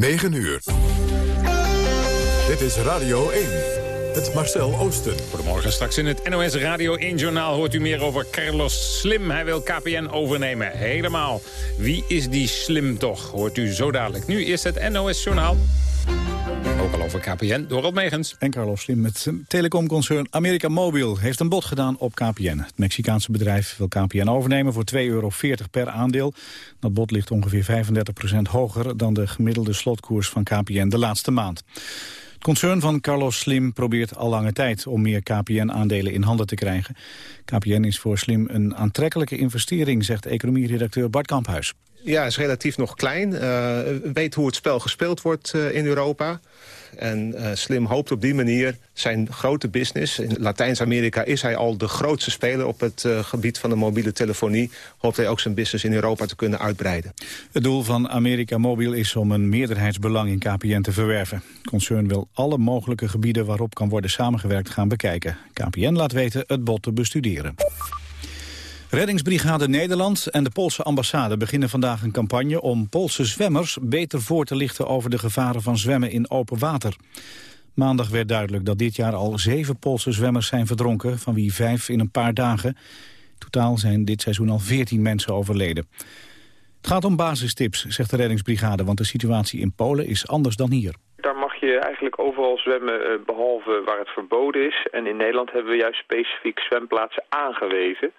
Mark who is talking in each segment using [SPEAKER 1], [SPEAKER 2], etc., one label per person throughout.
[SPEAKER 1] 9 uur. Dit is Radio 1. Het Marcel Oosten.
[SPEAKER 2] Goedemorgen, straks in het NOS Radio 1-journaal hoort u meer over Carlos Slim. Hij wil KPN overnemen, helemaal. Wie is die Slim toch, hoort u zo dadelijk. Nu is het NOS-journaal. Ook al over KPN, Dorald Megens.
[SPEAKER 3] En Carlos Slim, het telecomconcern America Mobil heeft een bod gedaan op KPN. Het Mexicaanse bedrijf wil KPN overnemen voor 2,40 euro per aandeel. Dat bod ligt ongeveer 35% hoger dan de gemiddelde slotkoers van KPN de laatste maand. Het concern van Carlos Slim probeert al lange tijd om meer KPN-aandelen in handen te krijgen. KPN is voor Slim een aantrekkelijke investering, zegt economieredacteur Bart Kamphuis.
[SPEAKER 4] Ja, is relatief nog klein. Uh, weet hoe het spel gespeeld wordt uh, in Europa. En uh, Slim hoopt op die manier zijn grote business... in Latijns-Amerika is hij al de grootste speler op het gebied van de mobiele telefonie... hoopt hij ook zijn business in Europa te kunnen uitbreiden.
[SPEAKER 3] Het doel van America Mobil is om een meerderheidsbelang in KPN te verwerven. Concern wil alle mogelijke gebieden waarop kan worden samengewerkt gaan bekijken. KPN laat weten het bod te bestuderen. Reddingsbrigade Nederland en de Poolse ambassade beginnen vandaag een campagne om Poolse zwemmers beter voor te lichten over de gevaren van zwemmen in open water. Maandag werd duidelijk dat dit jaar al zeven Poolse zwemmers zijn verdronken, van wie vijf in een paar dagen. Totaal zijn dit seizoen al veertien mensen overleden. Het gaat om basistips, zegt de reddingsbrigade, want de situatie in Polen is anders dan hier.
[SPEAKER 5] Je eigenlijk overal zwemmen, eh, behalve waar het verboden is. En in Nederland hebben we juist specifiek zwemplaatsen aangewezen.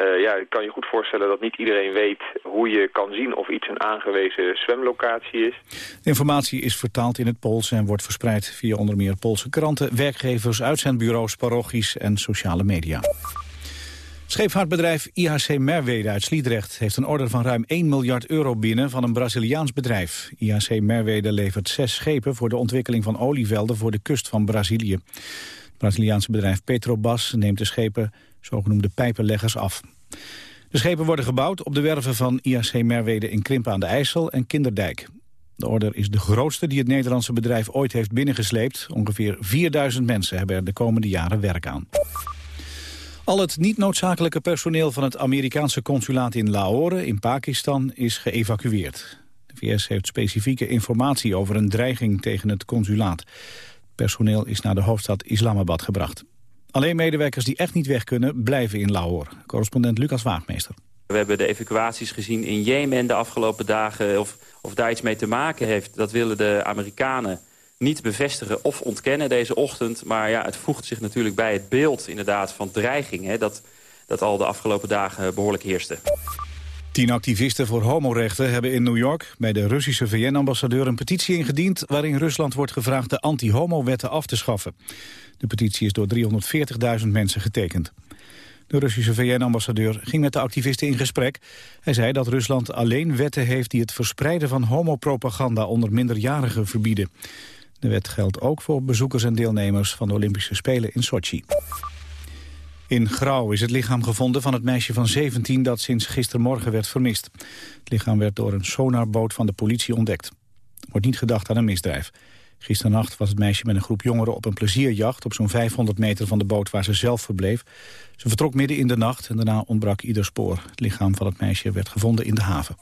[SPEAKER 5] Uh, ja, ik kan je goed voorstellen dat niet iedereen weet hoe je kan zien of iets een aangewezen zwemlocatie is.
[SPEAKER 3] De informatie is vertaald in het Pools en wordt verspreid via onder meer Poolse kranten, werkgevers, uitzendbureaus, parochies en sociale media. Scheepvaartbedrijf IHC Merwede uit Sliedrecht heeft een order van ruim 1 miljard euro binnen van een Braziliaans bedrijf. IHC Merwede levert zes schepen voor de ontwikkeling van olievelden voor de kust van Brazilië. Het Braziliaanse bedrijf Petrobras neemt de schepen zogenoemde pijpenleggers af. De schepen worden gebouwd op de werven van IAC Merwede in Krimpen aan de IJssel en Kinderdijk. De order is de grootste die het Nederlandse bedrijf ooit heeft binnengesleept. Ongeveer 4000 mensen hebben er de komende jaren werk aan. Al het niet noodzakelijke personeel van het Amerikaanse consulaat in Lahore in Pakistan is geëvacueerd. De VS heeft specifieke informatie over een dreiging tegen het consulaat. Personeel is naar de hoofdstad Islamabad gebracht. Alleen medewerkers die echt niet weg kunnen, blijven in Lahore. Correspondent Lucas Waagmeester.
[SPEAKER 6] We hebben de evacuaties gezien in Jemen de afgelopen dagen. Of, of daar iets mee te maken heeft, dat willen de Amerikanen niet bevestigen of ontkennen deze ochtend. Maar ja, het voegt zich natuurlijk bij het beeld inderdaad van dreiging... Hè, dat, dat al de afgelopen dagen behoorlijk heerste.
[SPEAKER 3] Tien activisten voor homorechten hebben in New York bij de Russische VN-ambassadeur een petitie ingediend waarin Rusland wordt gevraagd de anti-homo-wetten af te schaffen. De petitie is door 340.000 mensen getekend. De Russische VN-ambassadeur ging met de activisten in gesprek. Hij zei dat Rusland alleen wetten heeft die het verspreiden van homopropaganda onder minderjarigen verbieden. De wet geldt ook voor bezoekers en deelnemers van de Olympische Spelen in Sochi. In Grauw is het lichaam gevonden van het meisje van 17 dat sinds gistermorgen werd vermist. Het lichaam werd door een sonarboot van de politie ontdekt. Er wordt niet gedacht aan een misdrijf. Gisternacht was het meisje met een groep jongeren op een plezierjacht... op zo'n 500 meter van de boot waar ze zelf verbleef. Ze vertrok midden in de nacht en daarna ontbrak ieder spoor. Het lichaam van het meisje werd gevonden in de haven.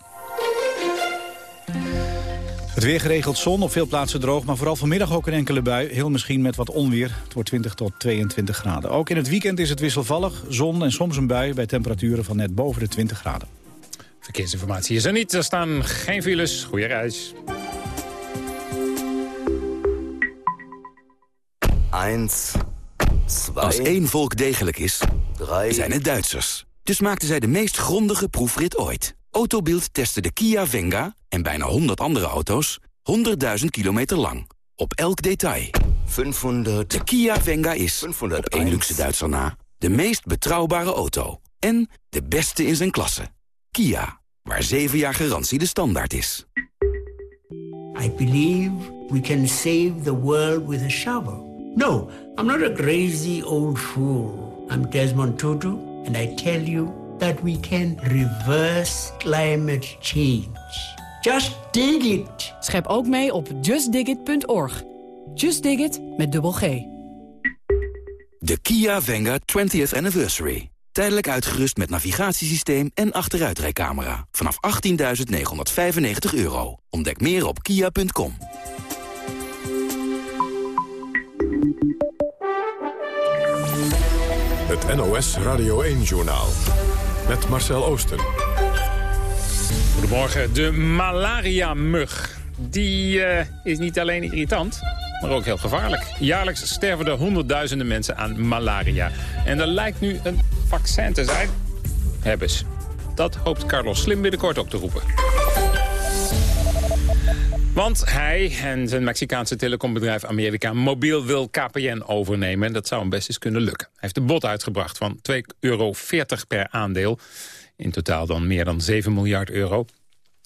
[SPEAKER 3] Het weer geregeld zon, op veel plaatsen droog, maar vooral vanmiddag ook een enkele bui. Heel misschien met wat onweer. Het wordt 20 tot 22 graden. Ook in het weekend is het wisselvallig, zon en soms een bui... bij temperaturen van net boven de 20 graden.
[SPEAKER 2] Verkeersinformatie is er niet. Er staan geen files. Goeie reis.
[SPEAKER 7] 1, 2... Als één volk degelijk is, zijn het Duitsers. Dus maakten zij de meest grondige proefrit ooit. Autobild testte de Kia Venga en bijna 100 andere auto's 100.000 kilometer lang. Op elk detail. 500. De Kia Venga is, 500 op één luxe Duitser na, de meest betrouwbare auto. En de beste in zijn klasse. Kia, waar 7 jaar garantie de standaard is.
[SPEAKER 8] I believe we can save the world with a shovel. No, I'm not a crazy old fool. I'm Desmond Tutu, and I tell you that we can reverse climate change. Just dig it.
[SPEAKER 9] Schep ook mee op justdigit.org. Just dig it met dubbel G.
[SPEAKER 7] De Kia Venga 20th Anniversary. Tijdelijk uitgerust met navigatiesysteem en achteruitrijcamera. Vanaf 18.995 euro. Ontdek meer op kia.com.
[SPEAKER 1] Het NOS Radio 1-journaal. Met Marcel Oosten.
[SPEAKER 2] Goedemorgen. De malaria-mug. Die uh, is niet alleen irritant, maar ook heel gevaarlijk. Jaarlijks sterven er honderdduizenden mensen aan malaria. En er lijkt nu een vaccin te zijn. Hebben ze. Dat hoopt Carlos Slim binnenkort op te roepen. Want hij en zijn Mexicaanse telecombedrijf Amerika Mobiel wil KPN overnemen. En dat zou hem best eens kunnen lukken. Hij heeft een bod uitgebracht van 2,40 euro per aandeel. In totaal dan meer dan 7 miljard euro.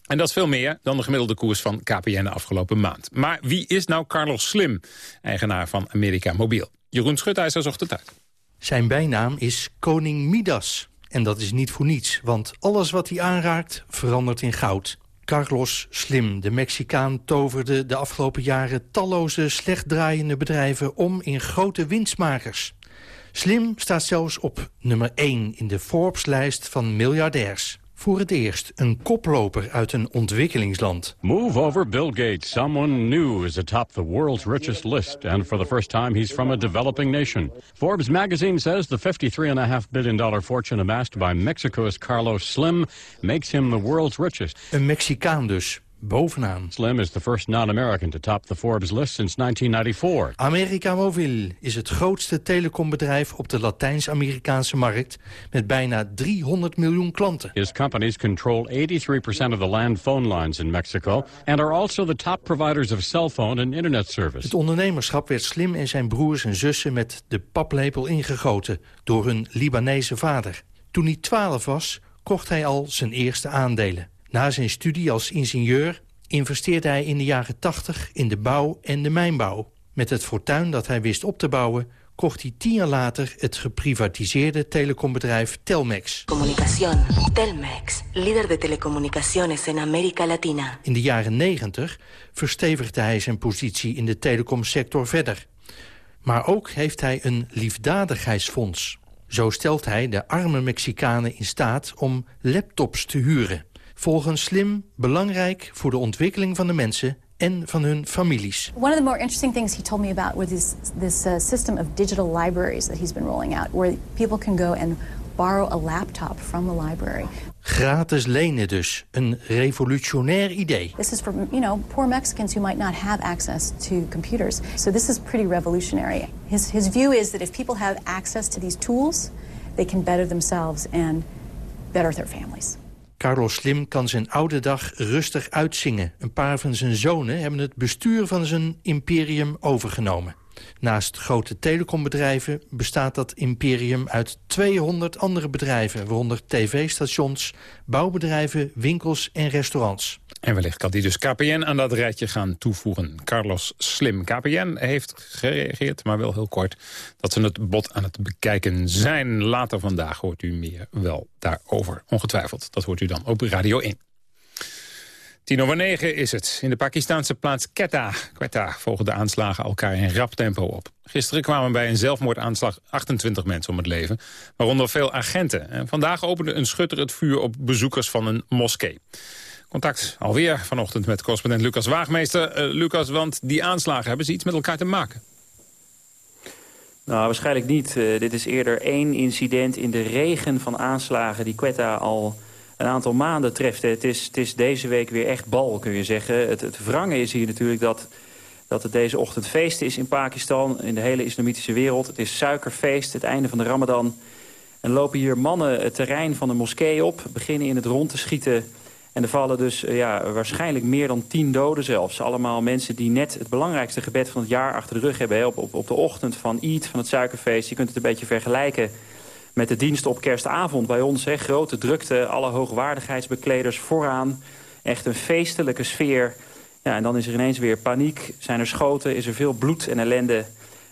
[SPEAKER 2] En dat is veel meer dan de gemiddelde koers van KPN de afgelopen maand. Maar wie is nou Carlos Slim, eigenaar van Amerika Mobiel? Jeroen Schutijzer zocht het uit.
[SPEAKER 10] Zijn bijnaam is Koning Midas. En dat is niet voor niets, want alles wat hij aanraakt verandert in goud. Carlos Slim, de Mexicaan, toverde de afgelopen jaren talloze slecht draaiende bedrijven om in grote winstmakers. Slim staat zelfs op nummer 1 in de Forbes-lijst van miljardairs. Voor het eerst een koploper uit een ontwikkelingsland.
[SPEAKER 11] Move over Bill Gates. Someone new is atop the world's richest list. And for the first time he's from a developing nation. Forbes magazine says the $53.5 billion fortune amassed by Mexico's Carlos Slim makes him the world's richest.
[SPEAKER 10] Een Mexicaan dus bovenaan.
[SPEAKER 11] Slim is the first non-American to top the Forbes list since 1994.
[SPEAKER 10] America Mobil is het grootste telecombedrijf op de Latijns-Amerikaanse markt met bijna 300 miljoen klanten.
[SPEAKER 11] His companies control 83% of the land phone lines in Mexico and are also the top providers of cell phone and internet service.
[SPEAKER 10] Het ondernemerschap werd Slim en zijn broers en zussen met de paplepel ingegoten door hun Libanese vader. Toen hij 12 was, kocht hij al zijn eerste aandelen. Na zijn studie als ingenieur investeerde hij in de jaren 80 in de bouw en de mijnbouw. Met het fortuin dat hij wist op te bouwen kocht hij tien jaar later het geprivatiseerde telecombedrijf Telmex.
[SPEAKER 12] Comunicación. Telmex, líder de telecomunicaciones in Amerika Latina.
[SPEAKER 10] In de jaren 90 verstevigde hij zijn positie in de telecomsector verder. Maar ook heeft hij een liefdadigheidsfonds. Zo stelt hij de arme Mexicanen in staat om laptops te huren volgens Slim belangrijk voor de ontwikkeling van de mensen en van hun families.
[SPEAKER 13] One of the more interesting things he told me about was this, this uh, system of digital libraries that he's been rolling out, where people can go and borrow a laptop from the library.
[SPEAKER 10] Gratis lenen dus, een revolutionair idee.
[SPEAKER 13] This is for, you know, poor Mexicans who might not have access to computers. So this is pretty revolutionary. His, his view is that if people have access to these tools, they can better themselves and better their families.
[SPEAKER 10] Carlos Slim kan zijn oude dag rustig uitzingen. Een paar van zijn zonen hebben het bestuur van zijn imperium overgenomen. Naast grote telecombedrijven bestaat dat imperium uit 200 andere bedrijven... waaronder tv-stations, bouwbedrijven, winkels en restaurants.
[SPEAKER 2] En wellicht kan die dus KPN aan dat rijtje gaan toevoegen. Carlos Slim. KPN heeft gereageerd, maar wel heel kort... dat ze het bod aan het bekijken zijn. Later vandaag hoort u meer wel daarover. Ongetwijfeld. Dat hoort u dan op Radio 1. Tien over negen is het. In de Pakistanse plaats Quetta, Quetta volgen de aanslagen elkaar in rap tempo op. Gisteren kwamen bij een zelfmoordaanslag 28 mensen om het leven, waaronder veel agenten. En vandaag opende een schutter het vuur op bezoekers van een moskee. Contact alweer vanochtend met correspondent Lucas Waagmeester. Uh, Lucas, want die aanslagen hebben ze iets met elkaar te maken?
[SPEAKER 6] Nou, waarschijnlijk niet. Uh, dit is eerder één incident in de regen van aanslagen die Quetta al een aantal maanden treft. Het is, het is deze week weer echt bal, kun je zeggen. Het, het wrange is hier natuurlijk dat, dat het deze ochtend feest is in Pakistan... in de hele islamitische wereld. Het is suikerfeest, het einde van de ramadan. En lopen hier mannen het terrein van de moskee op... beginnen in het rond te schieten... En er vallen dus eh, ja, waarschijnlijk meer dan tien doden zelfs. Allemaal mensen die net het belangrijkste gebed van het jaar achter de rug hebben. Op, op, op de ochtend van Eid, van het suikerfeest. Je kunt het een beetje vergelijken met de dienst op kerstavond bij ons. Hè. Grote drukte, alle hoogwaardigheidsbekleders vooraan. Echt een feestelijke sfeer. Ja, en dan is er ineens weer paniek. Zijn er schoten, is er veel bloed en ellende.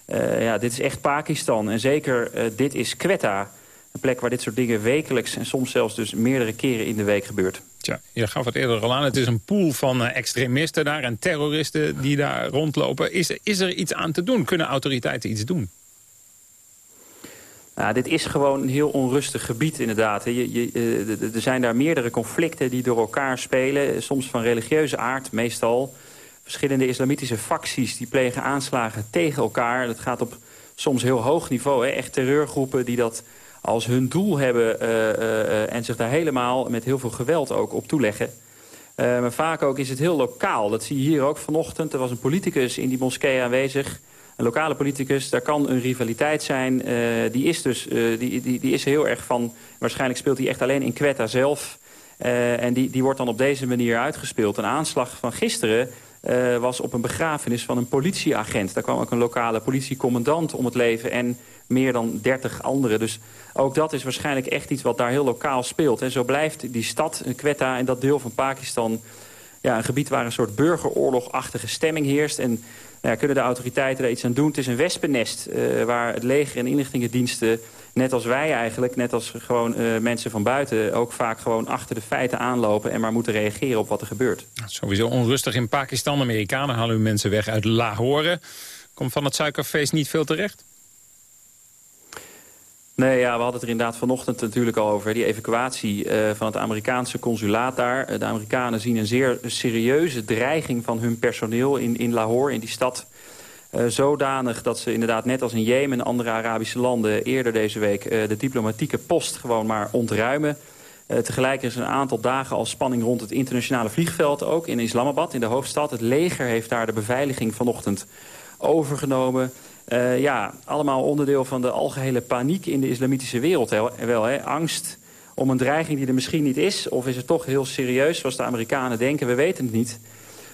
[SPEAKER 6] Uh, ja, dit is echt Pakistan. En zeker uh, dit is Quetta. Een plek waar dit soort dingen wekelijks en soms zelfs dus meerdere keren in de week gebeurt.
[SPEAKER 2] Tja, je gaf het eerder al aan. Het is een pool van uh, extremisten daar en terroristen die daar rondlopen. Is, is er iets aan te doen? Kunnen autoriteiten iets doen?
[SPEAKER 6] Nou, dit is gewoon een heel onrustig gebied inderdaad. Je, je, eh, er zijn daar meerdere conflicten die door elkaar spelen. Soms van religieuze aard, meestal. Verschillende islamitische facties die plegen aanslagen tegen elkaar. Dat gaat op soms heel hoog niveau. Hè. Echt terreurgroepen die dat als hun doel hebben... Uh, en zich daar helemaal met heel veel geweld ook op toeleggen. maar vaak ook is het heel lokaal. Dat zie je hier ook vanochtend. Er was een politicus in die moskee aanwezig een lokale politicus, daar kan een rivaliteit zijn. Uh, die, is dus, uh, die, die, die is heel erg van... Waarschijnlijk speelt hij echt alleen in Quetta zelf. Uh, en die, die wordt dan op deze manier uitgespeeld. Een aanslag van gisteren was op een begrafenis van een politieagent. Daar kwam ook een lokale politiecommandant om het leven... en meer dan 30 anderen. Dus ook dat is waarschijnlijk echt iets wat daar heel lokaal speelt. En zo blijft die stad, Quetta en dat deel van Pakistan... Ja, een gebied waar een soort burgeroorlogachtige stemming heerst... En ja, kunnen de autoriteiten daar iets aan doen? Het is een wespennest uh, waar het leger en inlichtingendiensten... net als wij eigenlijk, net als gewoon uh, mensen van buiten... ook vaak gewoon achter de feiten aanlopen... en maar moeten reageren op wat er gebeurt.
[SPEAKER 2] Sowieso onrustig in Pakistan. Amerikanen halen hun mensen weg uit Lahore. Komt van het suikerfeest niet veel terecht?
[SPEAKER 6] Nee, ja, we hadden het er inderdaad vanochtend natuurlijk al over. Die evacuatie uh, van het Amerikaanse consulaat daar. Uh, de Amerikanen zien een zeer serieuze dreiging van hun personeel in, in Lahore, in die stad. Uh, zodanig dat ze inderdaad net als in Jemen en andere Arabische landen... eerder deze week de diplomatieke post gewoon maar ontruimen. tegelijk is een aantal dagen al spanning rond het internationale vliegveld ook in Islamabad, in de hoofdstad. Het leger heeft daar de beveiliging vanochtend overgenomen... Uh, ja, allemaal onderdeel van de algehele paniek in de islamitische wereld. Wel, hè? Angst om een dreiging die er misschien niet is. Of is het toch heel serieus, zoals de Amerikanen denken? We weten het niet.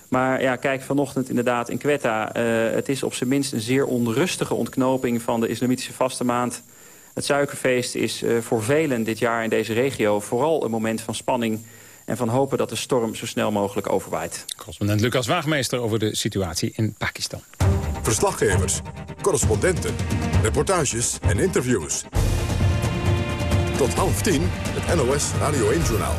[SPEAKER 6] Maar ja, kijk, vanochtend inderdaad in Quetta. Uh, het is op zijn minst een zeer onrustige ontknoping van de islamitische vaste maand. Het suikerfeest is uh, voor velen dit jaar in deze regio vooral een moment van spanning en van hopen dat de storm zo snel mogelijk overwaait.
[SPEAKER 2] Correspondent Lucas Waagmeester over de situatie in Pakistan.
[SPEAKER 1] Verslaggevers, correspondenten, reportages en interviews. Tot half tien, het NOS Radio 1-journaal.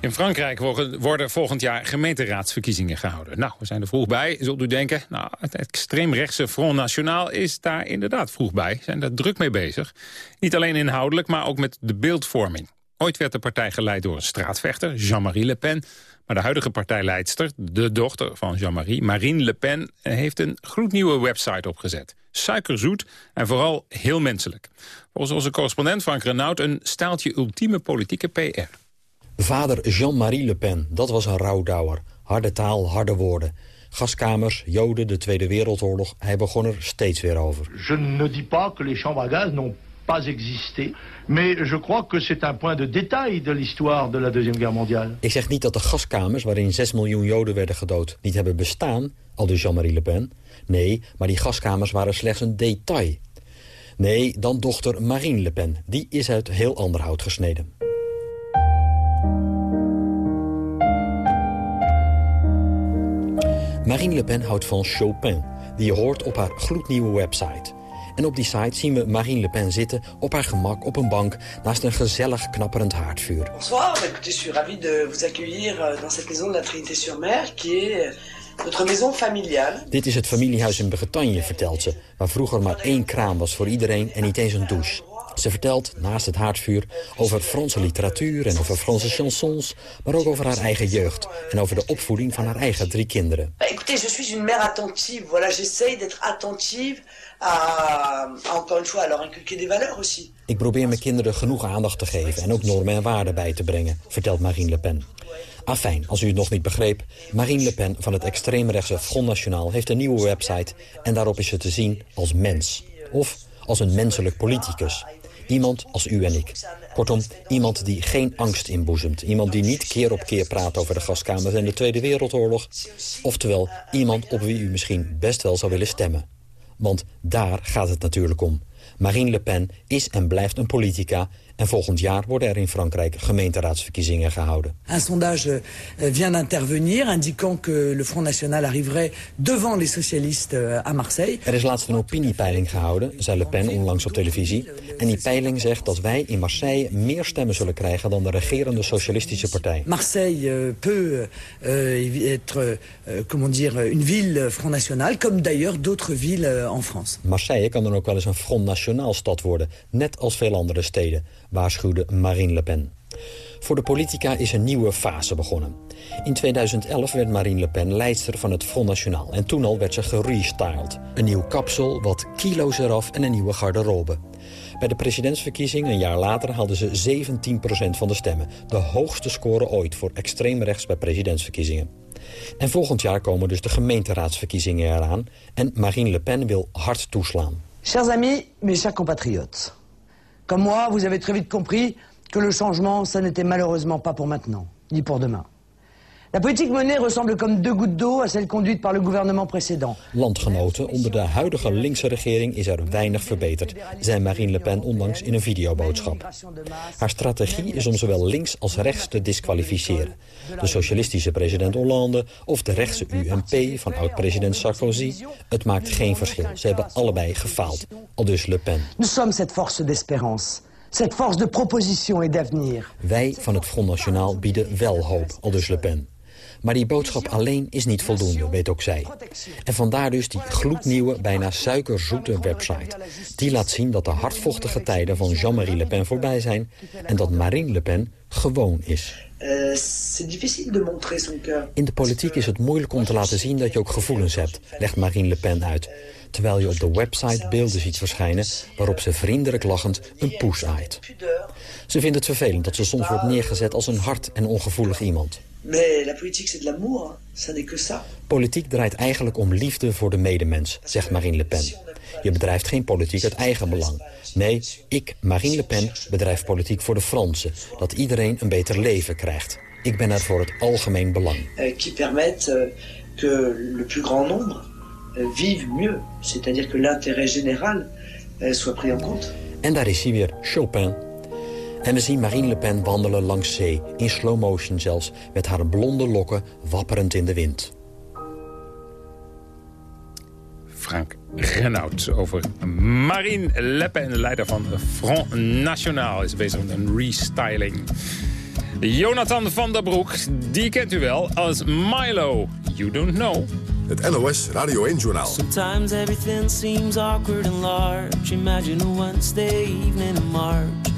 [SPEAKER 2] In Frankrijk worden volgend jaar gemeenteraadsverkiezingen gehouden. Nou, we zijn er vroeg bij, zult u denken. Nou, het extreemrechtse Front National is daar inderdaad vroeg bij. Zijn daar druk mee bezig. Niet alleen inhoudelijk, maar ook met de beeldvorming. Ooit werd de partij geleid door een straatvechter, Jean-Marie Le Pen. Maar de huidige partijleidster, de dochter van Jean-Marie, Marine Le Pen... heeft een gloednieuwe website opgezet. Suikerzoet en vooral heel menselijk. Volgens onze correspondent Frank Renaud een staaltje ultieme politieke PR.
[SPEAKER 14] Vader Jean-Marie Le Pen, dat was een rouwdouwer. Harde taal, harde woorden. Gaskamers, Joden, de Tweede Wereldoorlog. Hij begon er steeds weer over.
[SPEAKER 15] Je ne dis pas que les chambres à gaz n'ont pas. Mais je crois que c'est un point de détail de l'histoire de la Deuxième Guerre mondiale.
[SPEAKER 14] Ik zeg niet dat de gaskamers waarin 6 miljoen Joden werden gedood niet hebben bestaan, al dus Jean-Marie Le Pen. Nee, maar die gaskamers waren slechts een detail. Nee, dan dochter Marine Le Pen. Die is uit heel ander hout gesneden. Marine Le Pen houdt van Chopin, die je hoort op haar gloednieuwe website. En op die site zien we Marine Le Pen zitten op haar gemak op een bank naast een gezellig knapperend haardvuur.
[SPEAKER 16] Bonsoir, écoutez, je suis ravi de vous accueillir euh, dans cette maison de la Trinité-sur-Mer qui est notre maison familiale.
[SPEAKER 14] Dit is het familiehuis in Bretagne, vertelt ze, waar vroeger maar één kraan was voor iedereen en niet eens een douche. Ze vertelt, naast het haardvuur, over Franse literatuur en over Franse chansons... maar ook over haar eigen jeugd en over de opvoeding van haar eigen drie kinderen.
[SPEAKER 16] Écoutez, je suis une mère attentive. Voilà, j'essaye d'être attentive à, encore une fois, à leur inculquer des valeurs aussi.
[SPEAKER 14] Ik probeer mijn kinderen genoeg aandacht te geven en ook normen en waarden bij te brengen, vertelt Marine Le Pen. Afijn, als u het nog niet begreep, Marine Le Pen van het extreemrechtse Front National heeft een nieuwe website en daarop is ze te zien als mens. Of als een menselijk politicus. Iemand als u en ik. Kortom, iemand die geen angst inboezemt. Iemand die niet keer op keer praat over de gaskamers en de Tweede Wereldoorlog. Oftewel, iemand op wie u misschien best wel zou willen stemmen. Want daar gaat het natuurlijk om. Marine Le Pen is en blijft een politica En volgend jaar worden er in Frankrijk gemeenteraadsverkiezingen gehouden.
[SPEAKER 17] Un sondage euh, vient d'intervenir indiquant que le Front National arriverait devant les socialistes euh, à Marseille.
[SPEAKER 14] Er is laatst een opiniepeiling gehouden, zei Le Pen onlangs op televisie. En die peiling zegt dat wij in Marseille meer stemmen zullen krijgen dan de regerende socialistische partij.
[SPEAKER 17] Marseille euh, peut être, comment dire, une ville Front National, comme d'ailleurs d'autres villes en France.
[SPEAKER 14] Marseille kan dan ook wel eens een Front National stad worden, net als veel andere steden, waarschuwde Marine Le Pen. Voor de politica is een nieuwe fase begonnen. In 2011 werd Marine Le Pen leidster van het Front National... en toen al werd ze gerestyled. Een nieuw kapsel, wat kilo's eraf en een nieuwe garderobe. Bij de presidentsverkiezing een jaar later haalden ze 17% van de stemmen. De hoogste score ooit voor extreemrechts bij presidentsverkiezingen. En volgend jaar komen dus de gemeenteraadsverkiezingen eraan... en Marine Le Pen wil hard toeslaan.
[SPEAKER 18] Chers amis, mes chers compatriotes. Comme moi, vous avez très vite compris que le changement, ça n'était malheureusement pas pour maintenant, ni pour demain. La politique menée ressemble comme deux gouttes d'eau à celle conduite par le gouvernement précédent.
[SPEAKER 14] Landgenoten, onder de huidige linkse regering is er weinig verbeterd, zei Marine Le Pen onlangs in een videoboodschap. Haar strategie is om zowel links als rechts te disqualificeren. De socialistische president Hollande of de rechtse UMP van oud-president Sarkozy. Het maakt geen verschil. Ze hebben allebei gefaald. Aldus Le Pen.
[SPEAKER 18] Nous sommes cette force d'espérance. Cette force de proposition et d'avenir.
[SPEAKER 14] Wij van het Front National bieden wel hoop, aldus Le Pen. Maar die boodschap alleen is niet voldoende, weet ook zij. En vandaar dus die gloednieuwe, bijna suikerzoete website. Die laat zien dat de hardvochtige tijden van Jean-Marie Le Pen voorbij zijn... en dat Marine Le Pen gewoon is. In de politiek is het moeilijk om te laten zien dat je ook gevoelens hebt, legt Marine Le Pen uit. Terwijl je op de website beelden ziet verschijnen waarop ze vriendelijk lachend een poes aait. Ze vindt het vervelend dat ze soms wordt neergezet als een hard en ongevoelig iemand.
[SPEAKER 16] Mais la politique, c'est de l'amour. Ça n'est que ça.
[SPEAKER 14] Politiek draait eigenlijk om liefde voor de medemens, zegt Marine Le Pen. Je bedrijft geen politiek uit eigen belang. Nee, ik, Marine Le Pen, bedrijf politiek voor de Fransen. Dat iedereen een beter leven krijgt. Ik ben er voor het algemeen belang.
[SPEAKER 16] Euh, qui permettent euh, que le plus grand nombre euh, vive mieux. C'est-à-dire que l'intérêt général soit pris en compte.
[SPEAKER 14] En daar is hij weer, Chopin. En we zien Marine Le Pen wandelen langs zee, in slow motion zelfs... met haar blonde lokken wapperend in de wind.
[SPEAKER 2] Frank Renaud over Marine Le Pen, leider van Front National. Is bezig met een restyling. Jonathan van der Broek, die kent u wel als Milo. You don't know.
[SPEAKER 1] Het NOS Radio 1-journaal.
[SPEAKER 19] Sometimes everything seems awkward and large. Imagine a Wednesday evening in March.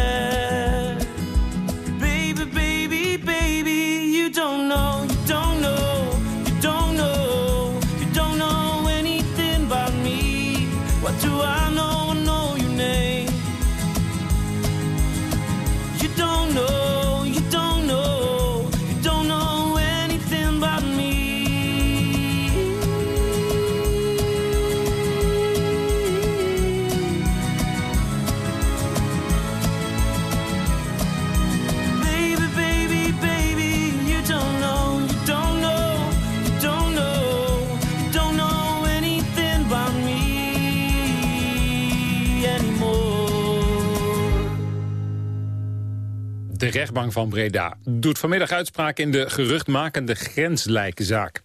[SPEAKER 2] Rechtbank van Breda doet vanmiddag uitspraak in de geruchtmakende grenslijkenzaak.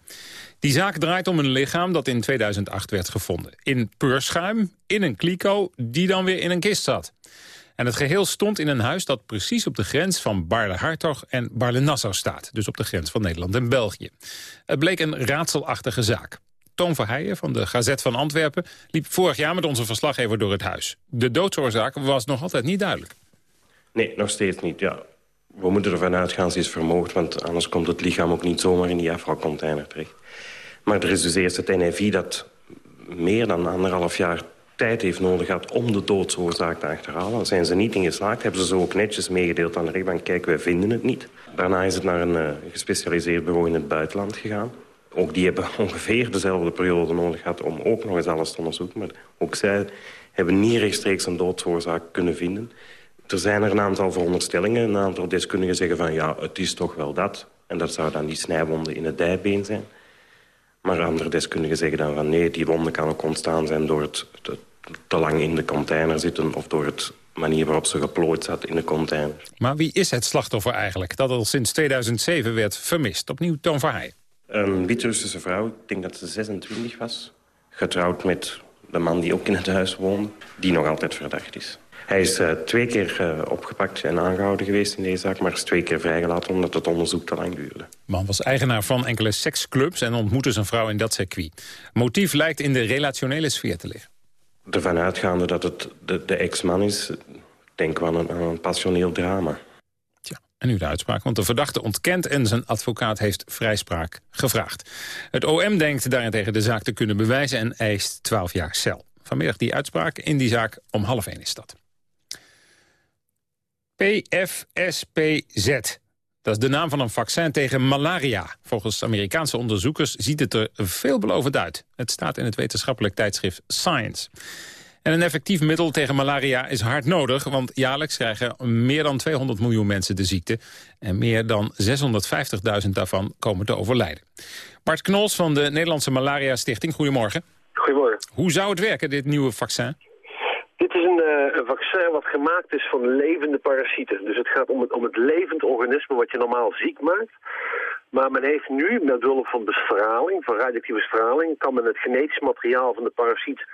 [SPEAKER 2] Die zaak draait om een lichaam dat in 2008 werd gevonden. In peurschuim, in een kliko, die dan weer in een kist zat. En het geheel stond in een huis dat precies op de grens van Baarle-Hartog en Baarle-Nassau staat. Dus op de grens van Nederland en België. Het bleek een raadselachtige zaak. Toon Verheijen van de Gazet van Antwerpen liep vorig jaar met onze verslaggever door het huis. De doodsoorzaak was nog altijd niet duidelijk.
[SPEAKER 20] Nee, nog steeds niet, ja. We moeten ervan uitgaan, ze is vermoord... want anders komt het lichaam ook niet zomaar in die afvalcontainer terecht. Maar er is dus eerst het NFI dat meer dan anderhalf jaar tijd heeft nodig gehad om de doodsoorzaak te achterhalen. Zijn ze niet in geslaagd. Hebben ze zo ook netjes meegedeeld aan de rechtbank. Kijk, wij vinden het niet. Daarna is het naar een uh, gespecialiseerd bureau in het buitenland gegaan. Ook die hebben ongeveer dezelfde periode nodig gehad om ook nog eens alles te onderzoeken. Maar ook zij hebben niet rechtstreeks een doodsoorzaak kunnen vinden. Er zijn er een aantal veronderstellingen. Een aantal deskundigen zeggen van ja, het is toch wel dat. En dat zou dan die snijwonden in het dijbeen zijn. Maar andere deskundigen zeggen dan van nee, die wonde kan ook ontstaan zijn door het, het te lang in de container zitten... of door het manier waarop ze geplooid zat in de container.
[SPEAKER 2] Maar wie is het slachtoffer eigenlijk dat al sinds 2007 werd vermist? Opnieuw Toon Verheij.
[SPEAKER 20] Een Wit-Russische vrouw, ik denk dat ze 26 was. Getrouwd met de man die ook in het huis woonde, die nog altijd verdacht is. Hij is uh, twee keer uh, opgepakt en aangehouden geweest in deze zaak... maar is twee keer vrijgelaten omdat het onderzoek te lang duurde. De
[SPEAKER 2] man was eigenaar van enkele seksclubs en ontmoette zijn vrouw in dat circuit. Motief lijkt in de relationele sfeer te liggen.
[SPEAKER 20] Ervan uitgaande dat het de, de ex-man is, denken we aan een, aan een passioneel drama.
[SPEAKER 2] Tja, en nu de uitspraak, want de verdachte ontkent... en zijn advocaat heeft vrijspraak gevraagd. Het OM denkt daarentegen de zaak te kunnen bewijzen... en eist 12 jaar cel. Vanmiddag die uitspraak in die zaak om half 1 is dat. PFSPZ. Dat is de naam van een vaccin tegen malaria. Volgens Amerikaanse onderzoekers ziet het er veelbelovend uit. Het staat in het wetenschappelijk tijdschrift Science. En een effectief middel tegen malaria is hard nodig... want jaarlijks krijgen meer dan 200 miljoen mensen de ziekte... en meer dan 650.000 daarvan komen te overlijden. Bart Knols van de Nederlandse Malaria Stichting, goedemorgen.
[SPEAKER 21] Goedemorgen.
[SPEAKER 2] Hoe zou het werken, dit nieuwe vaccin?
[SPEAKER 21] Dit is een, uh, een, vaccin wat gemaakt is van levende parasieten. Dus het gaat om het, om het levend organisme wat je normaal ziek maakt. Maar men heeft nu, met hulp van bestraling, van radioactieve straling... kan men het genetisch materiaal van de parasiet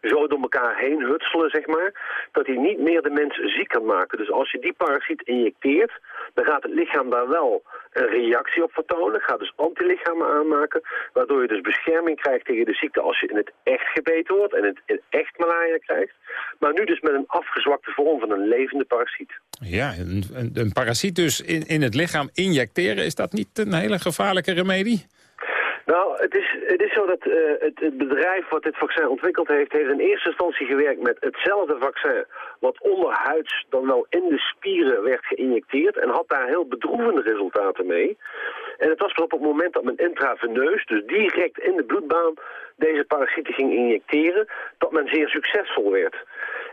[SPEAKER 21] zo door elkaar heen hutselen, zeg maar... dat hij niet meer de mens ziek kan maken. Dus als je die parasiet injecteert, dan gaat het lichaam daar wel een reactie op vertonen. Gaat dus antilichamen aanmaken, waardoor je dus bescherming krijgt tegen de ziekte als je in het echt gebeten wordt en het echt malaria krijgt. Maar nu dus met een afgezwakte vorm van een levende parasiet.
[SPEAKER 2] Ja, een, een, een parasiet dus in, in het lichaam injecteren, is dat niet een hele gevaarlijke remedie?
[SPEAKER 21] Nou, het is, het is zo dat uh, het, het, bedrijf wat dit vaccin ontwikkeld heeft... heeft in eerste instantie gewerkt met hetzelfde vaccin... wat onderhuids dan wel in de spieren werd geïnjecteerd... en had daar heel bedroevende resultaten mee. En het was pas op het moment dat men intraveneus, dus direct in de bloedbaan... deze parasieten ging injecteren, dat men zeer succesvol werd.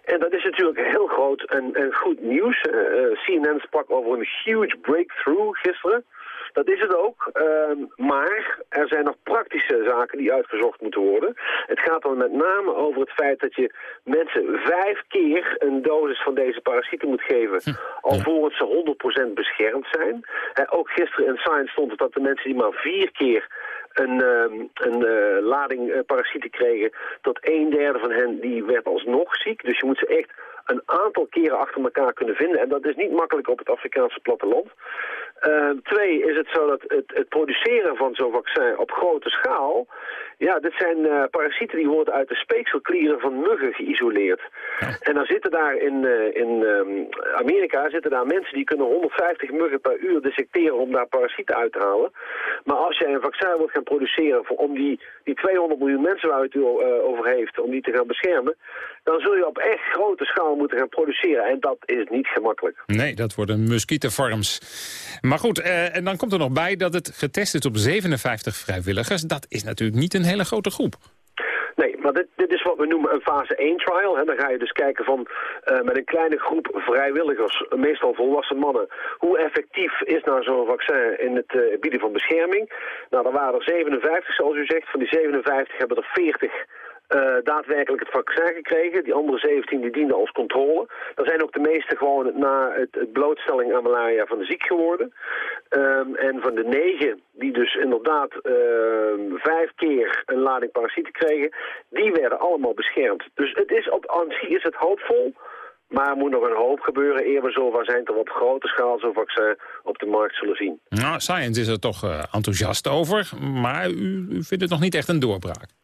[SPEAKER 21] En dat is natuurlijk heel groot en, goed nieuws. Uh, uh, CNN sprak over een huge breakthrough gisteren... Dat is het ook, uh, maar er zijn nog praktische zaken die uitgezocht moeten worden. Het gaat dan met name over het feit dat je mensen vijf keer een dosis van deze parasieten moet geven... Hm. alvorens ze 100% beschermd zijn. ook gisteren in Science stond het dat de mensen die maar vier keer een, uh, een uh, lading uh, parasieten kregen, tot een derde van hen die werd alsnog ziek. Dus je moet ze echt een aantal keren achter elkaar kunnen vinden. En dat is niet makkelijk op het Afrikaanse platteland. Uh, twee is het zo dat het, het produceren van zo'n vaccin op grote schaal... Ja, dit zijn uh, parasieten die worden uit de speekselklieren van muggen geïsoleerd. En dan zitten daar in, uh, in um, Amerika zitten daar mensen die kunnen 150 muggen per uur dissecteren om daar parasieten uit te halen. Maar als jij een vaccin wordt gaan produceren voor, om die, die 200 miljoen mensen waar het u uh, over heeft, om die te gaan beschermen, dan zul je op echt grote schaal moeten gaan produceren. En dat is niet gemakkelijk.
[SPEAKER 2] Nee, dat worden muskietenfarms. Maar goed, uh, en dan komt er nog bij dat het getest is op 57 vrijwilligers. Dat is natuurlijk niet een hele grote groep.
[SPEAKER 21] Nee, maar dit, dit is wat we noemen een fase 1 trial. En dan ga je dus kijken van uh, met een kleine groep vrijwilligers, meestal volwassen mannen, hoe effectief is nou zo'n vaccin in het uh, bieden van bescherming. Nou, er waren er 57, zoals u zegt. Van die 57 hebben er 40 eh, daadwerkelijk het vaccin gekregen. Die andere 17 die dienden als controle. Dan zijn ook de meeste gewoon na het, blootstelling aan malaria van de ziek geworden. Ehm, en van de negen die dus inderdaad ehm, vijf keer een lading parasieten kregen, die werden allemaal beschermd. Dus het is op aan is het hoopvol. Maar er moet nog een hoop gebeuren eer we zover zijn... tot op grote schaal zo'n vaccin op de markt zullen zien.
[SPEAKER 2] Nou, Science is er toch uh, enthousiast over, maar u, u vindt het nog niet echt een doorbraak.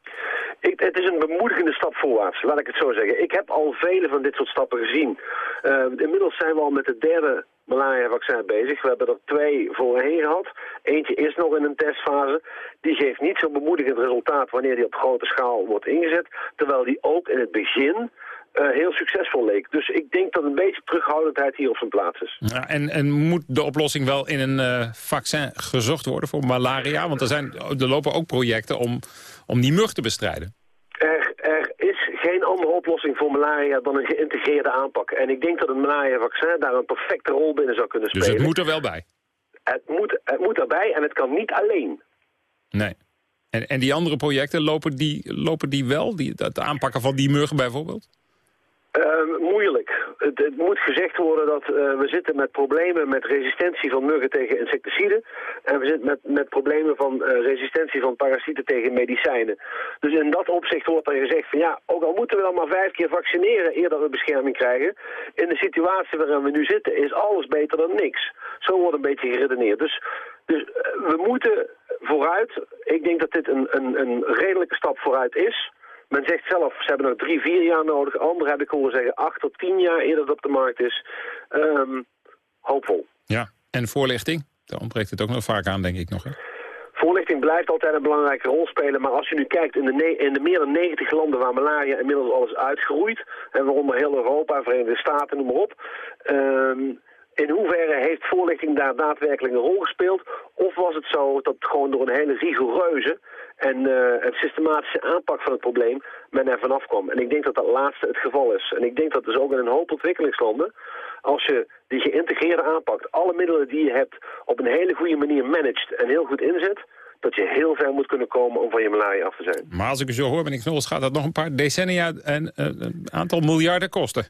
[SPEAKER 21] Ik, het is een bemoedigende stap voorwaarts, laat ik het zo zeggen. Ik heb al vele van dit soort stappen gezien. Uh, inmiddels zijn we al met het derde malaria-vaccin bezig. We hebben er twee voorheen gehad. Eentje is nog in een testfase. Die geeft niet zo'n bemoedigend resultaat wanneer die op grote schaal wordt ingezet. Terwijl die ook in het begin uh, heel succesvol leek. Dus ik denk dat een beetje terughoudendheid hier op zijn plaats is.
[SPEAKER 2] Ja, en, en moet de oplossing wel in een uh, vaccin gezocht worden voor malaria? Want er, zijn, er lopen ook projecten om, om die mug te bestrijden.
[SPEAKER 21] Er, er is geen andere oplossing voor malaria dan een geïntegreerde aanpak. En ik denk dat een malaria-vaccin daar een perfecte rol binnen zou kunnen spelen.
[SPEAKER 2] Dus het moet er wel bij?
[SPEAKER 21] Het moet, het moet erbij en het kan niet alleen.
[SPEAKER 2] Nee. En, en die andere projecten, lopen die, lopen die wel? Die, het aanpakken van die muggen bijvoorbeeld?
[SPEAKER 21] Uh, moeilijk. Het, moet gezegd worden dat uh, we zitten met problemen met resistentie van muggen tegen insecticiden. En we zitten met, met problemen van uh, resistentie van parasieten tegen medicijnen. Dus in dat opzicht wordt er gezegd van ja, ook al moeten we dan maar vijf keer vaccineren eer dat we bescherming krijgen. In de situatie waarin we nu zitten is alles beter dan niks. Zo wordt een beetje geredeneerd. Dus, dus we moeten vooruit. Ik denk dat dit een, een, een redelijke stap vooruit is. Men zegt zelf, ze hebben nog drie, vier jaar nodig. Anderen heb ik horen zeggen acht tot tien jaar eerder dat het op de markt is. Um, hoopvol.
[SPEAKER 2] Ja, en voorlichting? Daar ontbreekt het ook nog vaak aan, denk ik nog. Hè?
[SPEAKER 21] Voorlichting blijft altijd een belangrijke rol spelen. Maar als je nu kijkt in de, in de meer dan 90 landen waar malaria inmiddels al is uitgeroeid... en waaronder heel Europa, Verenigde Staten, noem maar op... Um, in hoeverre heeft voorlichting daar daadwerkelijk een rol gespeeld? Of was het zo dat gewoon door een hele rigoureuze en uh, een systematische aanpak van het probleem men er vanaf kwam? En ik denk dat dat laatste het geval is. En ik denk dat dus ook in een hoop ontwikkelingslanden, als je die geïntegreerde aanpakt, alle middelen die je hebt op een hele goede manier managt en heel goed inzet, dat je heel ver moet kunnen komen om van je malaria af te zijn.
[SPEAKER 2] Maar als ik u zo hoor, ben ik knolles, gaat dat nog een paar decennia en uh, een aantal miljarden kosten?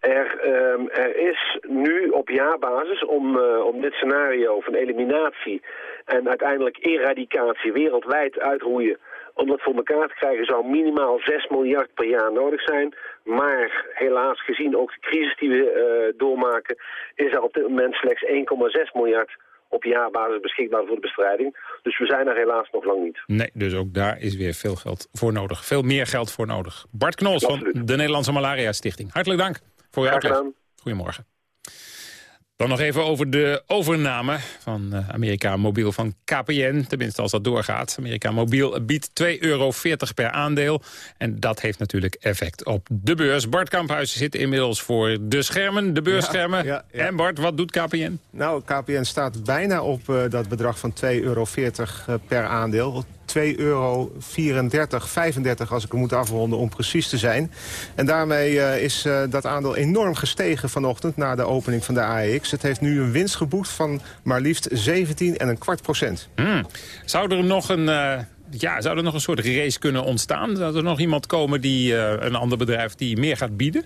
[SPEAKER 21] Er, um, er, is nu op jaarbasis om, uh, om dit scenario van eliminatie en uiteindelijk eradicatie wereldwijd uitroeien. Om dat voor elkaar te krijgen zou minimaal 6 miljard per jaar nodig zijn. Maar helaas gezien ook de crisis die we uh, doormaken is er op dit moment slechts 1,6 miljard op jaarbasis beschikbaar voor de bestrijding. Dus we zijn er helaas nog lang niet.
[SPEAKER 2] Nee, dus ook daar is weer veel geld voor nodig. Veel meer geld voor nodig. Bart Knols van de Nederlandse Malaria Stichting. Hartelijk dank voor uitleg. Goedemorgen. Dan nog even over de overname van uh, Amerika Mobiel van KPN. Tenminste, als dat doorgaat. Amerika Mobiel biedt 2,40 euro per aandeel. En dat heeft natuurlijk effect op de beurs. Bart Kamphuis zit inmiddels voor de schermen, de beurschermen. Ja, ja, ja. En Bart, wat doet KPN?
[SPEAKER 22] Nou, KPN staat bijna op uh, dat bedrag van 2,40 euro per aandeel. 2,34 euro, 35 als ik hem moet afronden om precies te zijn. En daarmee uh, is uh, dat aandeel enorm gestegen vanochtend na de opening van de AEX. Het heeft nu een winst geboekt van maar liefst 17 en een kwart procent.
[SPEAKER 2] Hmm. Zou er nog een... Uh ja, zou er nog een soort race kunnen ontstaan? Zou er nog iemand komen die een ander bedrijf die meer gaat bieden?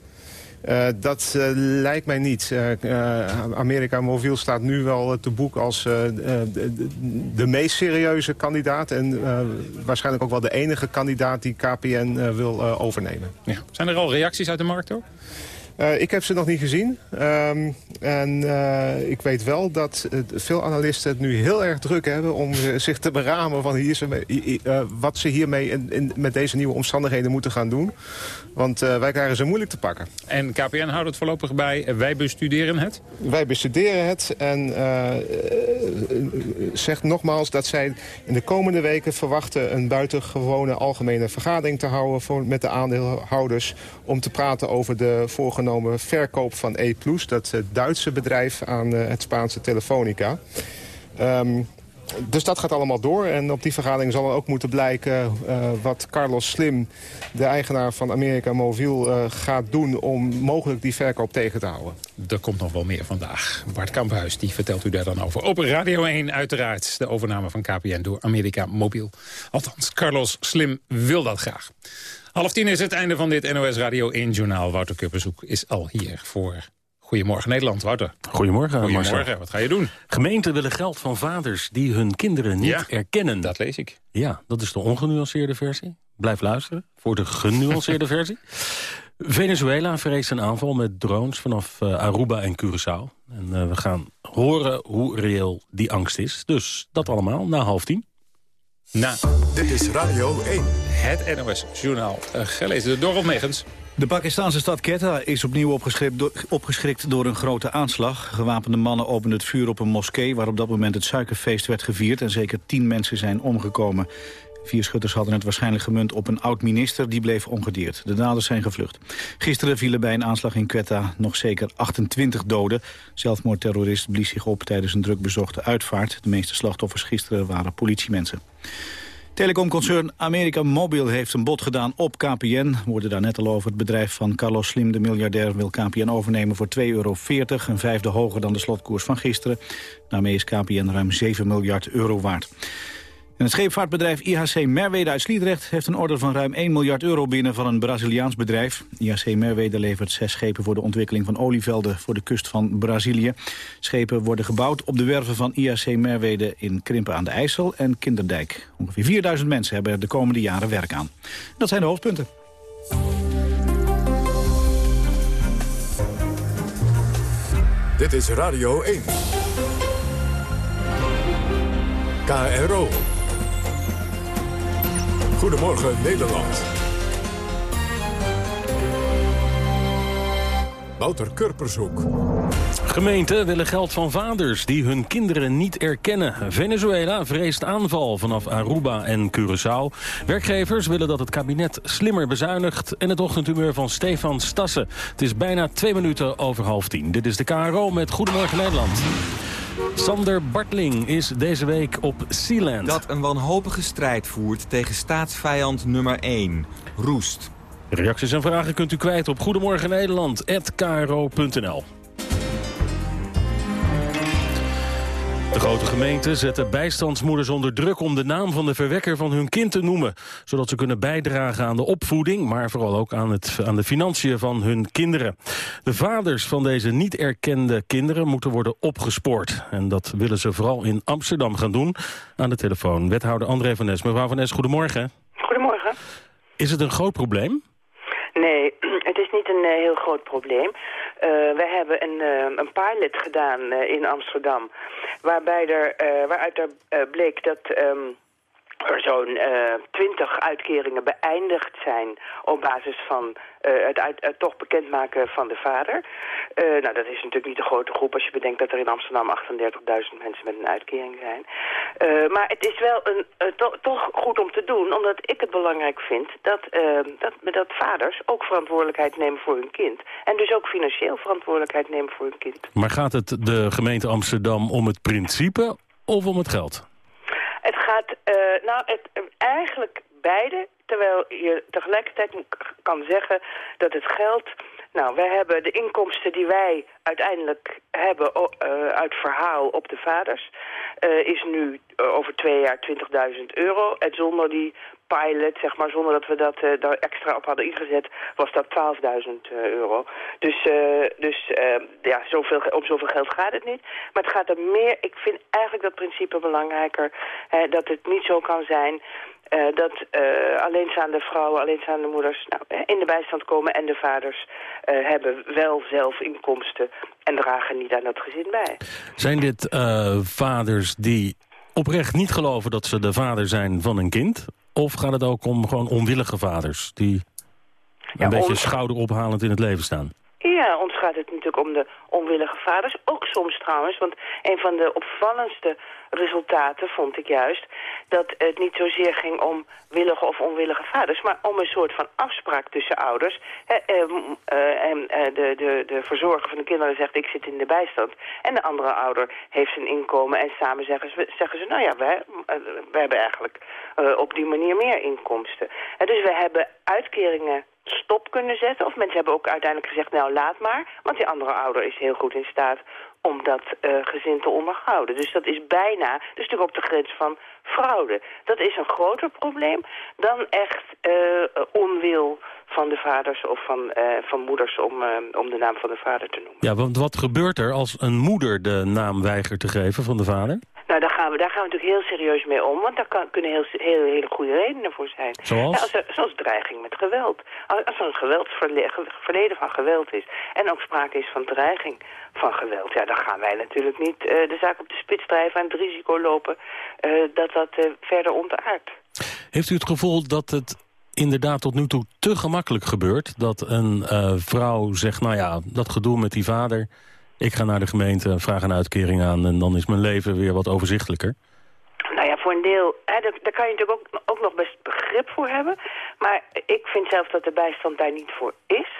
[SPEAKER 22] Uh, dat uh, lijkt mij niet. Uh, Amerika Mobiel staat nu wel te boek als de, de, meest serieuze kandidaat... en waarschijnlijk ook wel de enige kandidaat die KPN wil overnemen.
[SPEAKER 2] Ja. Zijn er al reacties uit de markt ook?
[SPEAKER 22] Uh, ik heb ze nog niet gezien. Um, en uh, ik weet wel dat uh, veel analisten het nu heel erg druk hebben... om zich te beramen van hier ze mee, wat ze hiermee in, in, met deze nieuwe omstandigheden moeten gaan doen. Want wij krijgen ze moeilijk te pakken.
[SPEAKER 2] En KPN houdt het voorlopig bij. Wij bestuderen het?
[SPEAKER 22] Wij bestuderen het. En zegt nogmaals dat zij in de komende weken verwachten... een buitengewone algemene vergadering te houden voor, met de aandeelhouders... om te praten over de voorgenomen verkoop van E+, dat Duitse bedrijf aan het Spaanse Telefonica. Um, dus dat gaat allemaal door. En op die vergadering zal er ook moeten blijken uh, wat Carlos Slim, de eigenaar van America Mobiel, uh, gaat doen om mogelijk die verkoop tegen te houden.
[SPEAKER 2] Er komt nog wel meer vandaag. Bart Kamphuis die vertelt u daar dan over. Op Radio 1 uiteraard de overname van KPN door America Mobiel. Althans, Carlos Slim wil dat graag. Half tien is het einde van dit NOS Radio 1 journaal. Wouter Kupperzoek is al hier voor Goedemorgen Nederland, Wouter.
[SPEAKER 23] Goedemorgen,
[SPEAKER 2] Goedemorgen,
[SPEAKER 23] Marcel.
[SPEAKER 2] wat ga je doen?
[SPEAKER 23] Gemeenten willen geld van vaders die hun kinderen niet
[SPEAKER 2] Ja,
[SPEAKER 23] erkennen.
[SPEAKER 2] Dat lees ik.
[SPEAKER 23] Ja, dat is de ongenuanceerde versie. Blijf luisteren voor de genuanceerde versie. Venezuela vreest een aanval met drones vanaf eh, Aruba en Curaçao. En eh, we gaan horen hoe reëel die angst is. Dus dat allemaal na half tien.
[SPEAKER 2] Na
[SPEAKER 1] Dit is Radio 1.
[SPEAKER 2] het NOS-journaal, uh, gelezen door Dorot Megens.
[SPEAKER 3] De Pakistanse stad Quetta is opnieuw opgeschrikt door, een grote aanslag. Gewapende mannen openden het vuur op een moskee... waar op dat moment het suikerfeest werd gevierd... en zeker tien mensen zijn omgekomen. Vier schutters hadden het waarschijnlijk gemunt op een oud-minister... die bleef ongedeerd. De daders zijn gevlucht. Gisteren vielen bij een aanslag in Quetta nog zeker 28 doden. Zelfmoordterrorist blies zich op tijdens een druk bezochte uitvaart. De meeste slachtoffers gisteren waren politiemensen. Telecomconcern America Mobil heeft een bod gedaan op KPN. We hoorden daar net al over. Het bedrijf van Carlos Slim, de miljardair, wil KPN overnemen voor 2,40 euro. Een vijfde hoger dan de slotkoers van gisteren. Daarmee is KPN ruim 7 miljard euro waard. Het scheepvaartbedrijf IHC Merwede uit Sliedrecht heeft een order van ruim 1 miljard euro binnen van een Braziliaans bedrijf. IHC Merwede levert zes schepen voor de ontwikkeling van olievelden voor de kust van Brazilië. Schepen worden gebouwd op de werven van IHC Merwede in Krimpen aan de IJssel en Kinderdijk. Ongeveer 4000 mensen hebben er de komende jaren werk aan. Dat zijn de hoofdpunten.
[SPEAKER 1] Dit is Radio 1. KRO. Goedemorgen Nederland. Wouter Kurpershoek.
[SPEAKER 23] Gemeenten willen geld van vaders die hun kinderen niet erkennen. Venezuela vreest aanval vanaf Aruba en Curaçao. Werkgevers willen dat het kabinet slimmer bezuinigt. En het ochtendhumeur van Stefan Stassen. Het is bijna twee minuten over half tien. Dit is de KRO met Goedemorgen Nederland. Sander Bartling is deze week op Sealand.
[SPEAKER 24] Dat een wanhopige strijd voert tegen staatsvijand nummer 1, Roest.
[SPEAKER 23] Reacties en vragen kunt u kwijt op Goedemorgen Nederland@kro.nl. De grote gemeenten zetten bijstandsmoeders onder druk om de naam van de verwekker van hun kind te noemen. Zodat ze kunnen bijdragen aan de opvoeding, maar vooral ook aan, het, aan de financiën van hun kinderen. De vaders van deze niet erkende kinderen moeten worden opgespoord. En dat willen ze vooral in Amsterdam gaan doen. Aan de telefoon wethouder André van Nes. Mevrouw van Nes, goedemorgen.
[SPEAKER 25] Goedemorgen.
[SPEAKER 23] Is het een groot probleem?
[SPEAKER 25] Nee, het is niet een uh, heel groot probleem. Uh, we hebben een, uh, een pilot gedaan in Amsterdam... waarbij er, waaruit er bleek dat... Um, er zo'n twintig uitkeringen beëindigd zijn op basis van uh, het, uit, toch bekendmaken van de vader. Uh, nou, dat is natuurlijk niet een grote groep als je bedenkt dat er in Amsterdam 38.000 mensen met een uitkering zijn. Uh, maar het is wel een, to toch goed om te doen, omdat ik het belangrijk vind dat, dat, dat vaders ook verantwoordelijkheid nemen voor hun kind. En dus ook financieel verantwoordelijkheid nemen voor hun kind.
[SPEAKER 23] Maar gaat het de gemeente Amsterdam om het principe of om het geld?
[SPEAKER 25] Het gaat, uh, nou, het, eigenlijk beide. Terwijl je tegelijkertijd kan zeggen dat het geld... Nou, wij hebben de inkomsten die wij uiteindelijk hebben uh, uit verhaal op de vaders... Uh, is nu over twee jaar 20.000 euro. En zonder die pilot, zeg maar, zonder dat we dat uh, daar extra op hadden ingezet, was dat 12.000 uh, euro. Dus, uh, dus ja, zoveel, om zoveel geld gaat het niet. Maar het gaat er meer, ik vind eigenlijk dat principe belangrijker, hè, dat het niet zo kan zijn uh, dat uh, alleenstaande vrouwen, alleenstaande moeders nou, in de bijstand komen en de vaders uh, hebben wel zelf inkomsten en dragen niet aan dat gezin bij.
[SPEAKER 23] Zijn dit vaders die oprecht niet geloven dat ze de vader zijn van een kind? Of gaat het ook om gewoon onwillige vaders die een
[SPEAKER 25] Ja,
[SPEAKER 23] beetje schouderophalend in het leven staan?
[SPEAKER 25] Ja, ons gaat het natuurlijk om de onwillige vaders. Ook soms trouwens, want een van de opvallendste resultaten vond ik juist... dat het niet zozeer ging om willige of onwillige vaders... maar om een soort van afspraak tussen ouders. Ehm, eh, en eh, de, de, de verzorger van de kinderen zegt ik zit in de bijstand. En de andere ouder heeft zijn inkomen en samen zeggen ze, zeggen ze nou ja, wij, uh, wij hebben eigenlijk op die manier meer inkomsten. dus we hebben uitkeringen stop kunnen zetten. Of mensen hebben ook uiteindelijk gezegd, nou laat maar. Want die andere ouder is heel goed in staat om dat uh, gezin te onderhouden. Dus dat is bijna, dus natuurlijk op de grens van fraude. Dat is een groter probleem dan echt uh, onwil van de vaders of van, uh, van moeders om, om de naam van de vader te noemen.
[SPEAKER 23] Ja, want wat gebeurt er als een moeder de naam weigert te geven van de vader?
[SPEAKER 25] Nou, daar gaan we, daar gaan we natuurlijk heel serieus mee om, want daar kan, kunnen heel, heel, hele goede redenen voor zijn.
[SPEAKER 23] Zoals?
[SPEAKER 25] Als er, zoals dreiging met geweld. Als, als er een geweldsverleden van geweld is en ook sprake is van dreiging van geweld, ja, dan gaan wij natuurlijk niet uh, de zaak op de spits drijven en het risico lopen uh, dat dat uh, verder ontaardt.
[SPEAKER 23] Heeft u het gevoel dat het inderdaad tot nu toe te gemakkelijk gebeurt? Dat een vrouw zegt, nou ja, dat gedoe met die vader ik ga naar de gemeente, vraag een uitkering aan... en dan is mijn leven weer wat overzichtelijker.
[SPEAKER 25] Nou ja, voor een deel, hè, daar, daar, kan je natuurlijk ook, ook nog best begrip voor hebben. Maar ik vind zelf dat de bijstand daar niet voor is.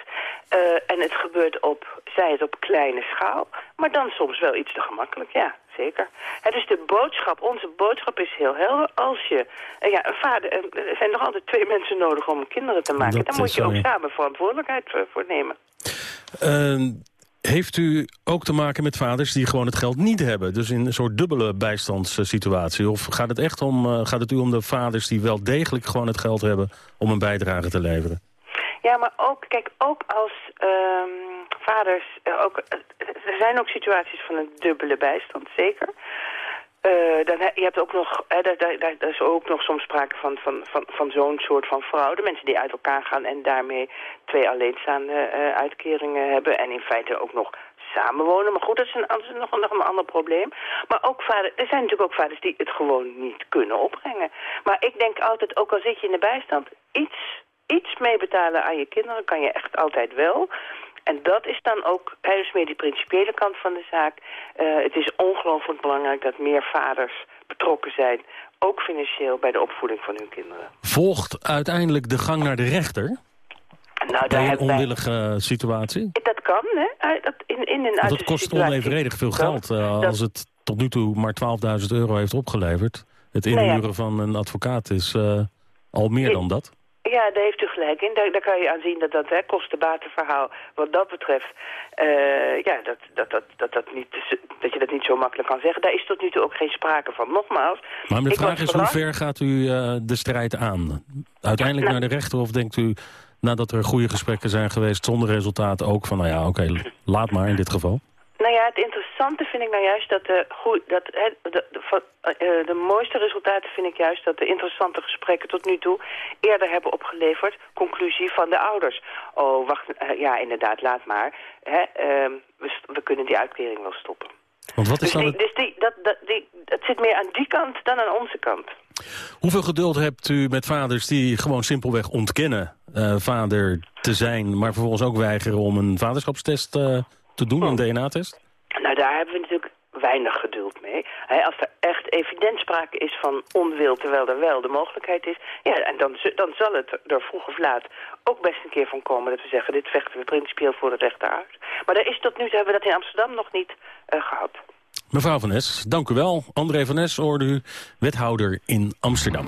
[SPEAKER 25] Uh, en het gebeurt op, zij het op kleine schaal, maar dan soms wel iets te gemakkelijk, ja, zeker. Het is de boodschap, onze boodschap is heel helder. Als je, uh, ja, een vader, uh, er zijn nog altijd twee mensen nodig om kinderen te maken.
[SPEAKER 23] Dat
[SPEAKER 25] dan moet je ook samen verantwoordelijkheid voor nemen.
[SPEAKER 23] Ehm, heeft u ook te maken met vaders die gewoon het geld niet hebben? Dus in een soort dubbele bijstandssituatie? Of gaat het echt om, uh, gaat het u om de vaders die wel degelijk gewoon het geld hebben om een bijdrage te leveren?
[SPEAKER 25] Ja, maar ook, kijk, ook als um, vaders, uh, ook, uh, er zijn ook situaties van een dubbele bijstand, zeker. Uh, dan, je hebt ook nog, daar, daar, daar is ook nog soms sprake van, van, van, van zo'n soort van fraude. Mensen die uit elkaar gaan en daarmee twee alleenstaande uh, uitkeringen hebben. En in feite ook nog samenwonen. Maar goed, dat is, een, dat nog, nog een ander probleem. Maar ook vader, er zijn natuurlijk ook vaders die het gewoon niet kunnen opbrengen. Maar ik denk altijd, ook al zit je in de bijstand, iets, iets meebetalen aan je kinderen kan je echt altijd wel. En dat is dan ook, hè, dus meer die principiële kant van de zaak. Uh, het is ongelooflijk belangrijk dat meer vaders betrokken zijn, ook financieel, bij de opvoeding van hun kinderen.
[SPEAKER 23] Volgt uiteindelijk de gang naar de rechter?
[SPEAKER 25] Nou,
[SPEAKER 23] bij een onwillige wij... situatie?
[SPEAKER 25] Dat kan, hè. Dat, in, in een
[SPEAKER 23] dat kost
[SPEAKER 25] situatie...
[SPEAKER 23] onevenredig veel geld uh,
[SPEAKER 25] dat...
[SPEAKER 23] als het tot nu toe maar 12.000 euro heeft opgeleverd. Het inhuren nou ja. van een advocaat is uh, al meer dan dat.
[SPEAKER 25] Ja, daar heeft u gelijk in. Daar, daar kan je aan zien dat dat kostenbatenverhaal wat dat betreft, uh, ja, dat, dat, dat, dat, dat, niet, dat je dat niet zo makkelijk kan zeggen. Daar is tot nu toe ook geen sprake van. Nogmaals.
[SPEAKER 23] Maar de vraag is, hoe ver gaat u uh, de strijd aan? Uiteindelijk nou, naar de rechter of denkt u, nadat er goede gesprekken zijn geweest zonder resultaat ook van, nou ja, oké, okay, laat maar in dit geval?
[SPEAKER 25] Nou ja, het interessante vind ik nou juist dat de, goed, dat, de, de, de, uh, de mooiste resultaten vind ik juist dat de interessante gesprekken tot nu toe eerder hebben opgeleverd conclusie van de ouders. Oh, wacht, uh, ja inderdaad, laat maar. Hè, uh, we, we, kunnen die uitkering wel stoppen.
[SPEAKER 23] Want wat is
[SPEAKER 25] dus
[SPEAKER 23] dan
[SPEAKER 25] die, dus die, dat, dat, die, het zit meer aan die kant dan aan onze kant.
[SPEAKER 23] Hoeveel geduld hebt u met vaders die gewoon simpelweg ontkennen uh, vader te zijn, maar vervolgens ook weigeren om een vaderschapstest te doen, een DNA-test?
[SPEAKER 25] Nou, daar hebben we natuurlijk weinig geduld mee. He, als er echt evident sprake is van onwil, terwijl er wel de mogelijkheid is... ja, en dan, dan zal het er vroeg of laat ook best een keer van komen... dat we zeggen, dit vechten we principieel voor het rechter uit. Maar daar is tot nu toe hebben we dat in Amsterdam nog niet uh, gehad.
[SPEAKER 23] Mevrouw Van Nes, dank u wel. André Van Nes, hoorde u, wethouder in Amsterdam.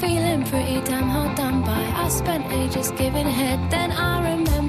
[SPEAKER 26] Feeling pretty damn hard done by. I spent ages giving head, then I remember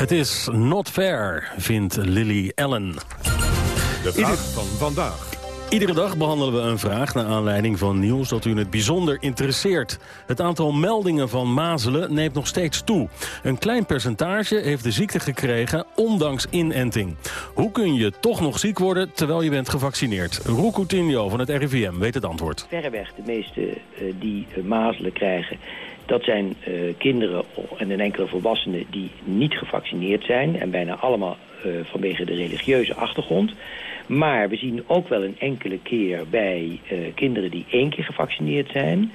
[SPEAKER 23] Het is not fair, vindt Lily Allen.
[SPEAKER 1] De vraag van vandaag.
[SPEAKER 23] Iedere dag behandelen we een vraag naar aanleiding van nieuws dat u in het bijzonder interesseert. Het aantal meldingen van mazelen neemt nog steeds toe. Een klein percentage heeft de ziekte gekregen ondanks inenting. Hoe kun je toch nog ziek worden terwijl je bent gevaccineerd? Roel Coutinho van het RIVM weet het antwoord.
[SPEAKER 27] verreweg de meeste eh, die eh, mazelen krijgen... dat zijn eh, kinderen en een enkele volwassenen die niet gevaccineerd zijn... en bijna allemaal eh, vanwege de religieuze achtergrond. Maar we zien ook wel een enkele keer bij eh, kinderen die één keer gevaccineerd zijn...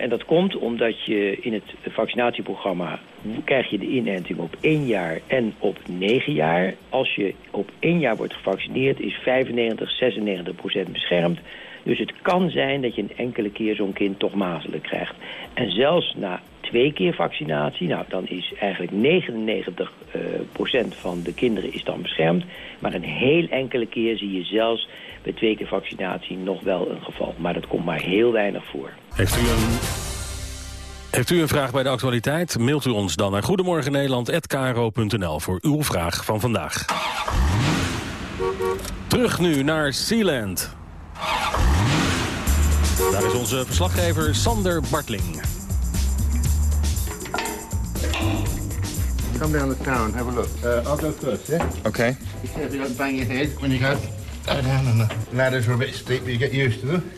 [SPEAKER 27] En dat komt omdat je in het vaccinatieprogramma krijg je de inenting op één jaar en op negen jaar. Als je op één jaar wordt gevaccineerd is 95, 96 procent beschermd. Dus het kan zijn dat je een enkele keer zo'n kind toch mazelen krijgt. En zelfs na twee keer vaccinatie, nou dan is eigenlijk 99 eh, procent van de kinderen is dan beschermd. Maar een heel enkele keer zie je zelfs bij twee keer vaccinatie nog wel een geval. Maar dat komt maar heel weinig voor.
[SPEAKER 23] Heeft u een, heeft u een vraag bij de actualiteit? Mailt u ons dan naar goedemorgennederland.kro.nl voor uw vraag van vandaag. Terug nu naar Sealand. Daar is onze verslaggever Sander Bartling.
[SPEAKER 28] Come down the town, have a look. Uh, I'll go first, yeah?
[SPEAKER 24] Okay.
[SPEAKER 28] Be careful you don't bang your head when you go, go down. And the ladders are a bit steep, but you get used to them.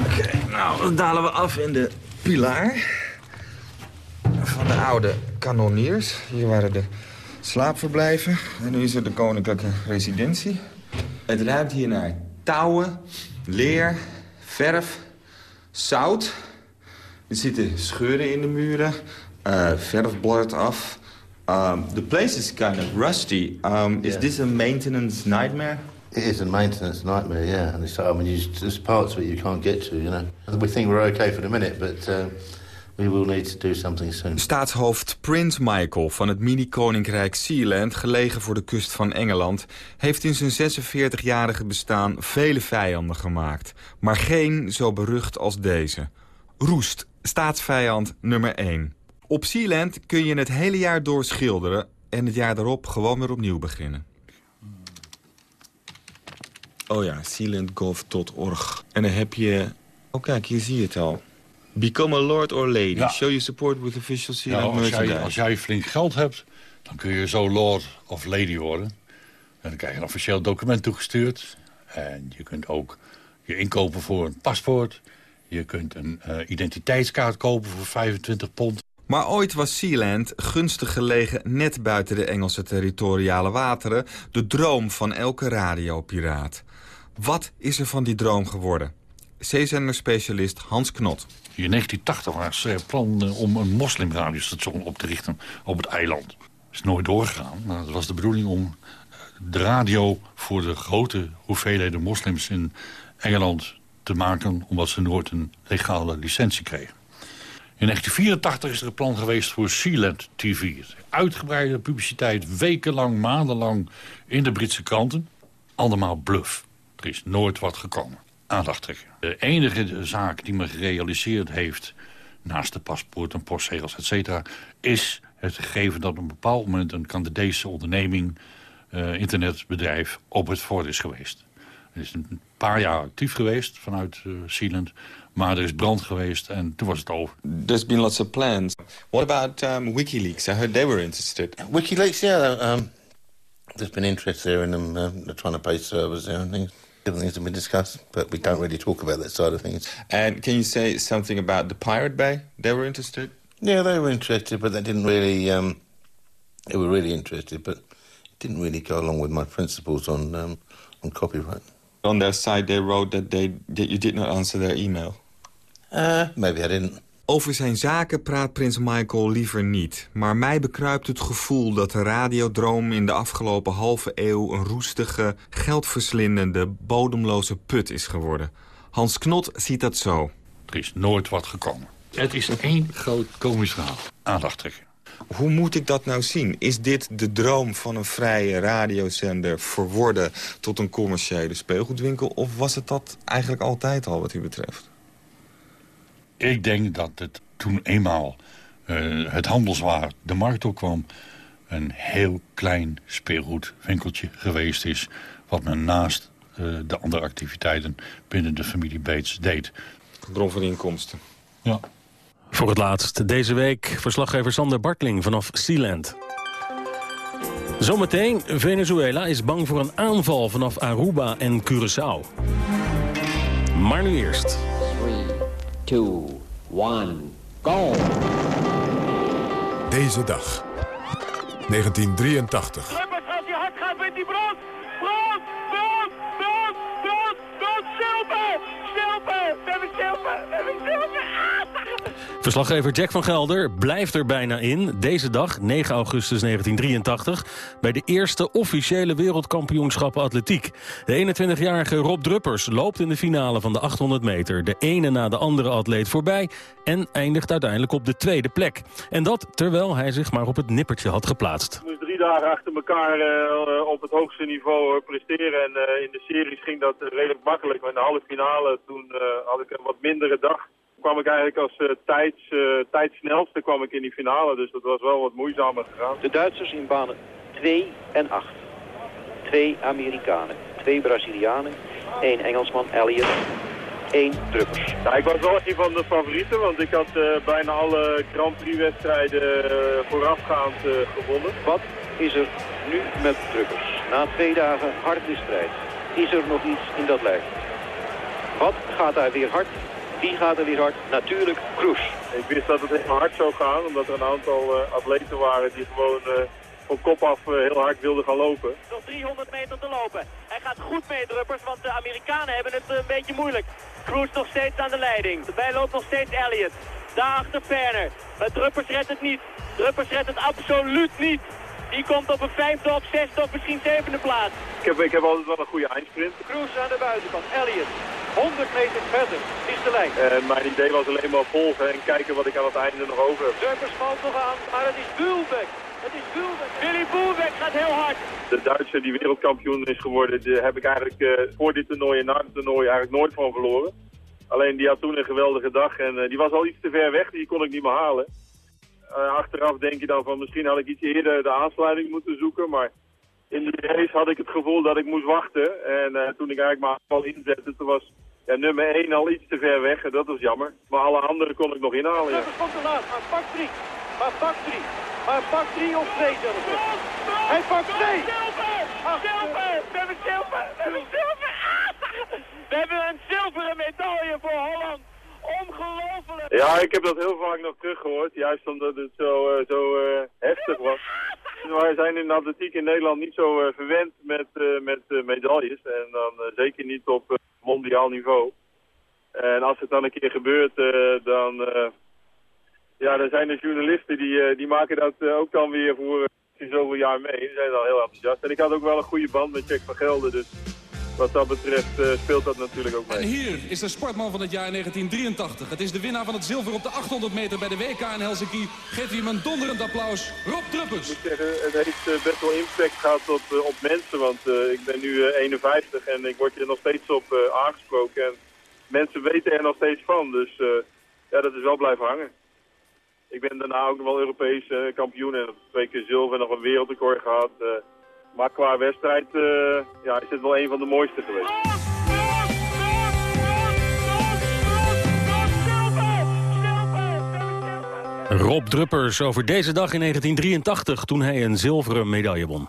[SPEAKER 24] Oké, nou, dan dalen we af in de pilaar van de oude kanoniers. Hier waren de slaapverblijven en nu is er de koninklijke residentie. Het ruikt hier naar touwen, leer, verf, zout. Er zitten scheuren in de muren, uh, verf blurt af. Um, the place is kind of rusty. Um, is
[SPEAKER 28] Yeah.
[SPEAKER 24] this a maintenance nightmare?
[SPEAKER 28] It is a maintenance nightmare, yeah. And it's, I mean, you, there's parts of it you can't get to, you know. We think we're okay for the minute, but uh, we will need to do something soon.
[SPEAKER 24] Staatshoofd Prins Michael van het mini-koninkrijk Sealand... gelegen voor de kust van Engeland... heeft in zijn 46-jarige bestaan vele vijanden gemaakt. Maar geen zo berucht als deze. Roest, staatsvijand nummer 1. Op Sealand kun je het hele jaar door schilderen... en het jaar daarop gewoon weer opnieuw beginnen. Oh ja, sealandgolf.org. En dan heb je... Oh kijk, hier zie je het al. Become a lord or lady.
[SPEAKER 29] Ja.
[SPEAKER 24] Show your support with official
[SPEAKER 29] Ja,
[SPEAKER 24] Sealand
[SPEAKER 29] als,
[SPEAKER 24] merchandise.
[SPEAKER 29] jij, als jij flink geld hebt, dan kun je zo lord of lady worden. En dan krijg je een officieel document toegestuurd. En je kunt ook je inkopen voor een paspoort. Je kunt een uh, identiteitskaart kopen voor 25 pond.
[SPEAKER 24] Maar ooit was Sealand, gunstig gelegen net buiten de Engelse territoriale wateren... de droom van elke radiopiraat. Wat is er van die droom geworden? Zeezender-specialist Hans Knot.
[SPEAKER 29] In 1980 was er plan om een moslimradiostation op te richten op het eiland. Is nooit doorgegaan. Maar het was de bedoeling om de radio voor de grote hoeveelheden moslims in Engeland te maken... omdat ze nooit een legale licentie kregen. In 1984 is er een plan geweest voor Sealand TV. Uitgebreide publiciteit, wekenlang, maandenlang in de Britse kranten. Allemaal bluff. Er is nooit wat gekomen. Aandacht trekken. De enige zaak die me gerealiseerd heeft... naast de paspoort en postzegels, et cetera... is het gegeven dat op een bepaald moment... een Canadese onderneming, uh, internetbedrijf, op het fort is geweest. Het is een paar jaar actief geweest vanuit uh, Sealand... Maar er is brand geweest en toen was het over.
[SPEAKER 24] There's been lots of plans. What about um, WikiLeaks? I heard they were interested.
[SPEAKER 28] WikiLeaks, yeah. Um, there's been interest there in them. Uh, they're trying to pay servers there and things. Things have been discussed, but we don't really talk about that side of things.
[SPEAKER 24] And can you say something about the Pirate Bay? They were interested?
[SPEAKER 28] Yeah, they were interested, but they didn't really... Um, they were really interested, but it didn't really go along with my principles on, um, on copyright.
[SPEAKER 24] On their side, they wrote that, they, that you did not answer their email.
[SPEAKER 28] Uh, maybe I didn't.
[SPEAKER 24] Over zijn zaken praat prins Michael liever niet. Maar mij bekruipt het gevoel dat de radiodroom in de afgelopen halve eeuw... een roestige, geldverslindende, bodemloze put is geworden. Hans Knot ziet dat zo.
[SPEAKER 29] Er is nooit wat gekomen. Het is één groot komisch verhaal. Aandacht trekken.
[SPEAKER 24] Hoe moet ik dat nou zien? Is dit de droom van een vrije radiozender verworden tot een commerciële speelgoedwinkel? Of was het dat eigenlijk altijd al wat u betreft?
[SPEAKER 29] Ik denk dat het toen eenmaal uh, het handelswaar de markt op kwam... een heel klein speelgoedwinkeltje geweest is... wat men naast uh, de andere activiteiten binnen de familie Bates deed.
[SPEAKER 24] Bron van inkomsten.
[SPEAKER 29] Ja.
[SPEAKER 23] Voor het laatst deze week verslaggever Sander Bartling vanaf Sealand. Zometeen, Venezuela is bang voor een aanval vanaf Aruba en Curaçao. Maar nu eerst...
[SPEAKER 30] 3, 2, 1, go!
[SPEAKER 1] Deze dag, 1983.
[SPEAKER 31] Als hij hard gaat met die! Brand! Brand!
[SPEAKER 23] Verslaggever Jack van Gelder blijft er bijna in. Deze dag, 9 augustus 1983, bij de eerste officiële wereldkampioenschappen atletiek. De 21-jarige Rob Druppers loopt in de finale van de 800 meter... de ene na de andere atleet voorbij en eindigt uiteindelijk op de tweede plek. En dat terwijl hij zich maar op het nippertje had geplaatst.
[SPEAKER 32] Moest drie dagen achter elkaar uh, op het hoogste niveau uh, presteren. En uh, in de series ging dat redelijk makkelijk. Maar in de halve finale toen had ik een wat mindere dag kwam ik eigenlijk als uh, tijds, uh, tijdsnelste kwam ik in die finale. Dus dat was wel wat moeizamer gegaan.
[SPEAKER 33] De Duitsers in banen 2 en 8. Twee Amerikanen, twee Brazilianen, één Engelsman, Elliot, één Druppers.
[SPEAKER 32] Ja, ik was wel een van de favorieten, want ik had uh, bijna alle Grand Prix wedstrijden voorafgaand gewonnen.
[SPEAKER 33] Wat is er nu met Druppers? Na twee dagen harde strijd. Is er nog iets in dat lijf? Wat gaat daar weer hard wie gaat er weer hard? Natuurlijk Kroes.
[SPEAKER 32] Ik wist dat het heel hard zou gaan, omdat er een aantal uh, atleten waren die gewoon uh, van kop af uh, heel hard wilden gaan lopen.
[SPEAKER 31] Nog 300 meter te lopen. Hij gaat goed mee, Druppers, want de Amerikanen hebben het een beetje moeilijk. Kroes nog steeds aan de leiding. Erbij loopt nog steeds Elliott. Daarachter Ferner. Druppers redt het niet. Druppers redt het absoluut niet. Die komt op een vijfde, op zesde of misschien zevende plaats.
[SPEAKER 32] Ik heb, ik heb altijd wel een goede eindsprint.
[SPEAKER 33] Kroes aan de buitenkant. Elliott. 100 meter verder is de lijn.
[SPEAKER 32] En mijn idee was alleen maar volgen en kijken wat ik aan het einde nog over heb.
[SPEAKER 33] Druppers valt nog aan, maar het is Bulbeck. Het is Bulbeck.
[SPEAKER 31] Billy Bulbeck gaat heel hard.
[SPEAKER 32] De Duitser die wereldkampioen is geworden, die heb ik eigenlijk uh, voor dit toernooi en na het toernooi eigenlijk nooit van verloren. Alleen die had toen een geweldige dag en uh, die was al iets te ver weg, die kon ik niet meer halen. Uh, achteraf denk je dan van misschien had ik iets eerder de aansluiting moeten zoeken, maar in de race had ik het gevoel dat ik moest wachten. En uh, toen ik eigenlijk maar al inzette, toen was ja, nummer 1 al iets te ver weg en dat was jammer. Maar alle anderen kon ik nog inhalen. Ja.
[SPEAKER 33] komt te laat, maar pak 3. Maar pak 3. Maar pak 3 of 2 zelfs. Hij pakt 2.
[SPEAKER 31] Zilver! Zilver! We hebben zilver! We hebben zilver! We hebben een zilveren medaille voor Holland
[SPEAKER 32] Ja, ik heb dat heel vaak nog teruggehoord, juist omdat het zo, eh, zo eh, heftig was. Wij zijn in de atletiek in Nederland niet zo eh, verwend met, met medailles. En dan zeker niet op mondiaal niveau. En als het dan een keer gebeurt, dan, ja, dan zijn de journalisten die, die maken dat ook dan weer voor zoveel jaar mee. Die zijn dan heel enthousiast. En ik had ook wel een goede band met Jack van Gelder, dus wat dat betreft eh, speelt dat natuurlijk ook mee.
[SPEAKER 34] En hier is de sportman van het jaar 1983. Het is de winnaar van het zilver op de 800 meter bij de WK in Helsinki. Geeft u hem een donderend applaus. Rob Druppers.
[SPEAKER 32] Ik moet zeggen, het heeft eh, best wel impact gehad op, eh, op mensen, want ik ben nu eh, 51 en ik word hier nog steeds op aangesproken. En mensen weten er nog steeds van, dus ja, dat is wel blijven hangen. Ik ben daarna ook nog wel Europees kampioen en twee keer zilver en nog een wereldrecord gehad. Maar qua wedstrijd eh, ja, is dit wel een van de mooiste geweest.
[SPEAKER 35] Rob Druppers over deze dag in 1983 toen hij een zilveren medaille won.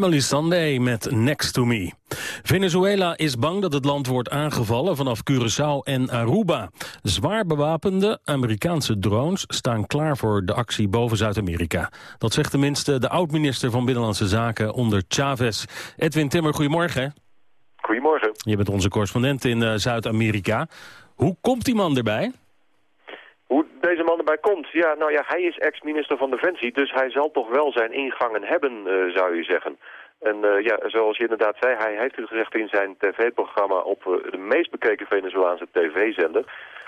[SPEAKER 35] Emily Sunday met Next to Me. Venezuela is bang dat het land wordt aangevallen vanaf Curaçao en Aruba. Zwaar bewapende Amerikaanse drones staan klaar voor de actie boven Zuid-Amerika. Dat zegt tenminste de oud-minister van Binnenlandse Zaken onder Chavez. Edwin Timmer, goedemorgen.
[SPEAKER 36] Goedemorgen.
[SPEAKER 35] Je bent onze correspondent in eh, Zuid-Amerika. Hoe komt die man erbij?
[SPEAKER 36] Hoe deze man erbij komt? Ja, nou ja, hij is ex-minister van Defensie, dus hij zal toch wel zijn ingangen hebben, eh, zou je zeggen. En eh, ja, zoals je inderdaad zei, hij heeft het gezegd in zijn tv-programma op eh, de meest bekeken Venezolaanse tv-zender.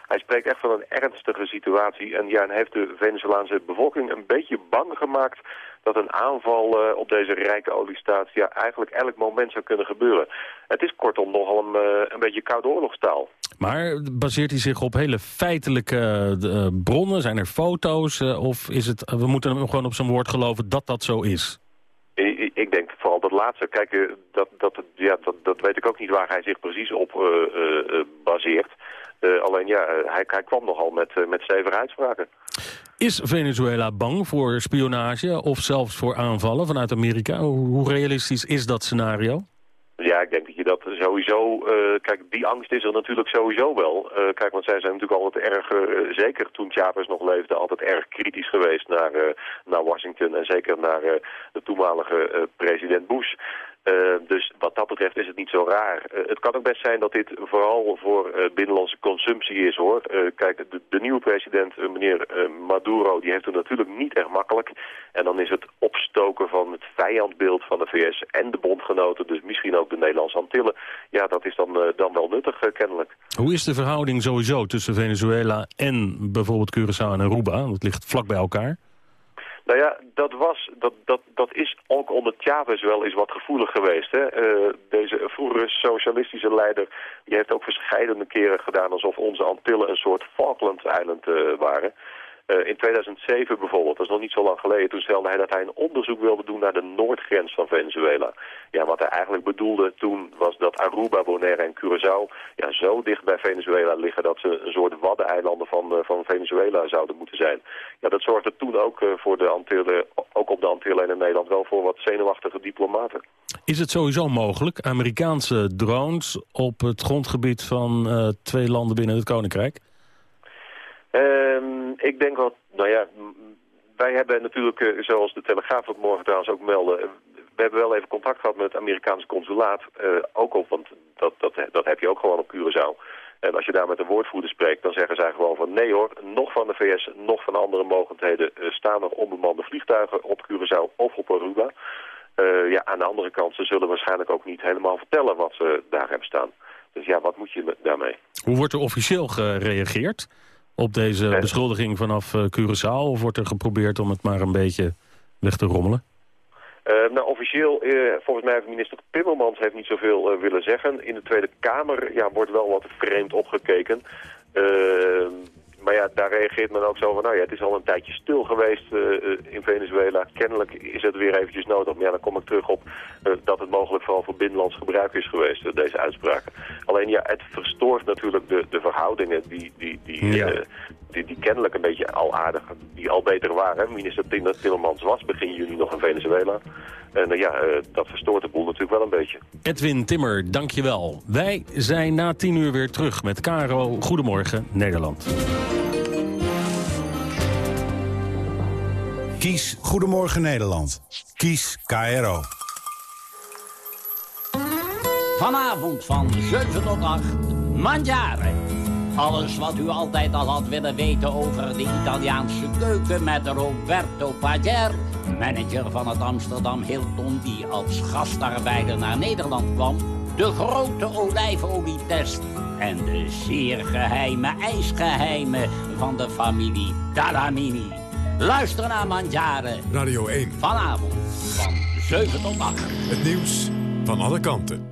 [SPEAKER 36] Hij spreekt echt van een ernstige situatie. En ja, en heeft de Venezolaanse bevolking een beetje bang gemaakt dat een aanval uh, op deze rijke oliestaat ja, eigenlijk elk moment zou kunnen gebeuren. Het is kortom nogal een, een beetje koude oorlogstaal.
[SPEAKER 23] Maar baseert hij zich op hele feitelijke uh, bronnen? Zijn er foto's? of is het, we moeten hem gewoon op zijn woord geloven dat dat zo is?
[SPEAKER 36] Ik denk vooral dat laatste. Kijk, dat, dat, ja, dat, dat weet ik ook niet waar hij zich precies op baseert. Alleen ja, hij, hij, kwam nogal met, met stevige uitspraken.
[SPEAKER 23] Is Venezuela bang voor spionage of zelfs voor aanvallen vanuit Amerika? Hoe realistisch is dat scenario?
[SPEAKER 36] Ja, ik denk dat je dat sowieso... Uh, kijk, die angst is er natuurlijk sowieso wel. Uh, kijk, want zij zijn natuurlijk altijd erg, uh, zeker toen Chavez nog leefde, altijd erg kritisch geweest naar, naar Washington en zeker naar de toenmalige president Bush. Uh, dus wat dat betreft is het niet zo raar. Uh, het kan ook best zijn dat dit vooral voor uh, binnenlandse consumptie is hoor. kijk, de, nieuwe president, meneer Maduro, die heeft het natuurlijk niet echt makkelijk. En dan is het opstoken van het vijandbeeld van de VS en de bondgenoten, dus misschien ook de Nederlandse Antillen. Ja, dat is dan, dan wel nuttig kennelijk.
[SPEAKER 23] Hoe is de verhouding sowieso tussen Venezuela en bijvoorbeeld Curaçao en Aruba? Dat ligt vlak bij elkaar.
[SPEAKER 36] Nou ja, dat, was, dat, dat, dat is ook onder Chavez wel eens wat gevoelig geweest. Hè? Uh, deze vroegere socialistische leider die heeft ook verschillende keren gedaan... alsof onze Antillen een soort Falkland-eiland uh, waren. Uh, in 2007 bijvoorbeeld, dat is nog niet zo lang geleden, toen stelde hij dat hij een onderzoek wilde doen naar de noordgrens van Venezuela. Ja, wat hij eigenlijk bedoelde toen was dat Aruba, Bonaire en Curaçao ja, zo dicht bij Venezuela liggen dat ze een soort waddeneilanden van, uh, van Venezuela zouden moeten zijn. Ja, dat zorgde toen ook uh, voor de Antillen, ook op de Antillen en in Nederland wel voor wat zenuwachtige diplomaten.
[SPEAKER 23] Is het sowieso mogelijk, Amerikaanse drones op het grondgebied van twee landen binnen het Koninkrijk?
[SPEAKER 36] Um, ik denk wel, nou ja, wij hebben natuurlijk, uh, zoals de Telegraaf vanmorgen trouwens ook meldde... Uh, we hebben wel even contact gehad met het Amerikaanse consulaat. Uh, ook op, want dat, dat, dat heb je ook gewoon op Curaçao. En als je daar met een woordvoerder spreekt, dan zeggen zij gewoon van... nee hoor, nog van de VS, nog van andere mogelijkheden... staan er onbemande vliegtuigen op Curaçao of op Aruba. ja, aan de andere kant, ze zullen waarschijnlijk ook niet helemaal vertellen wat ze daar hebben staan. Dus ja, wat moet je daarmee?
[SPEAKER 23] Hoe wordt er officieel gereageerd? Op deze beschuldiging vanaf uh, Curaçao? Of wordt er geprobeerd om het maar een beetje weg te rommelen?
[SPEAKER 36] Uh, nou, officieel, uh, volgens mij heeft minister Timmermans heeft niet zoveel willen zeggen. In de Tweede Kamer ja, wordt wel wat vreemd opgekeken. Maar ja, daar reageert men ook zo van, nou ja, het is al een tijdje stil geweest uh, in Venezuela. Kennelijk is het weer eventjes nodig. Maar ja, dan kom ik terug op uh, dat het mogelijk vooral voor binnenlands gebruik is geweest, deze uitspraken. Alleen ja, het verstoort natuurlijk de, de verhoudingen die, die, die, ja. die, die, kennelijk een beetje al aardig, die al beter waren. Minister Timmermans was begin juni nog in Venezuela. En ja, dat verstoort de boel natuurlijk wel een beetje.
[SPEAKER 23] Edwin Timmer, dankjewel. Wij zijn na tien uur weer terug met Caro. Goedemorgen, Nederland.
[SPEAKER 37] Kies Goedemorgen Nederland. Kies KRO.
[SPEAKER 38] Vanavond van 7 tot 8, Mangiare. Alles wat u altijd al had willen weten over de Italiaanse keuken met Roberto Pager, manager van het Amsterdam Hilton die als gastarbeider naar Nederland kwam, de grote olijfolietest en de zeer geheime ijsgeheimen van de familie Talamini. Luister naar Mandjaren.
[SPEAKER 1] Radio 1.
[SPEAKER 38] Vanavond van 7 tot 8.
[SPEAKER 1] Het nieuws van alle kanten.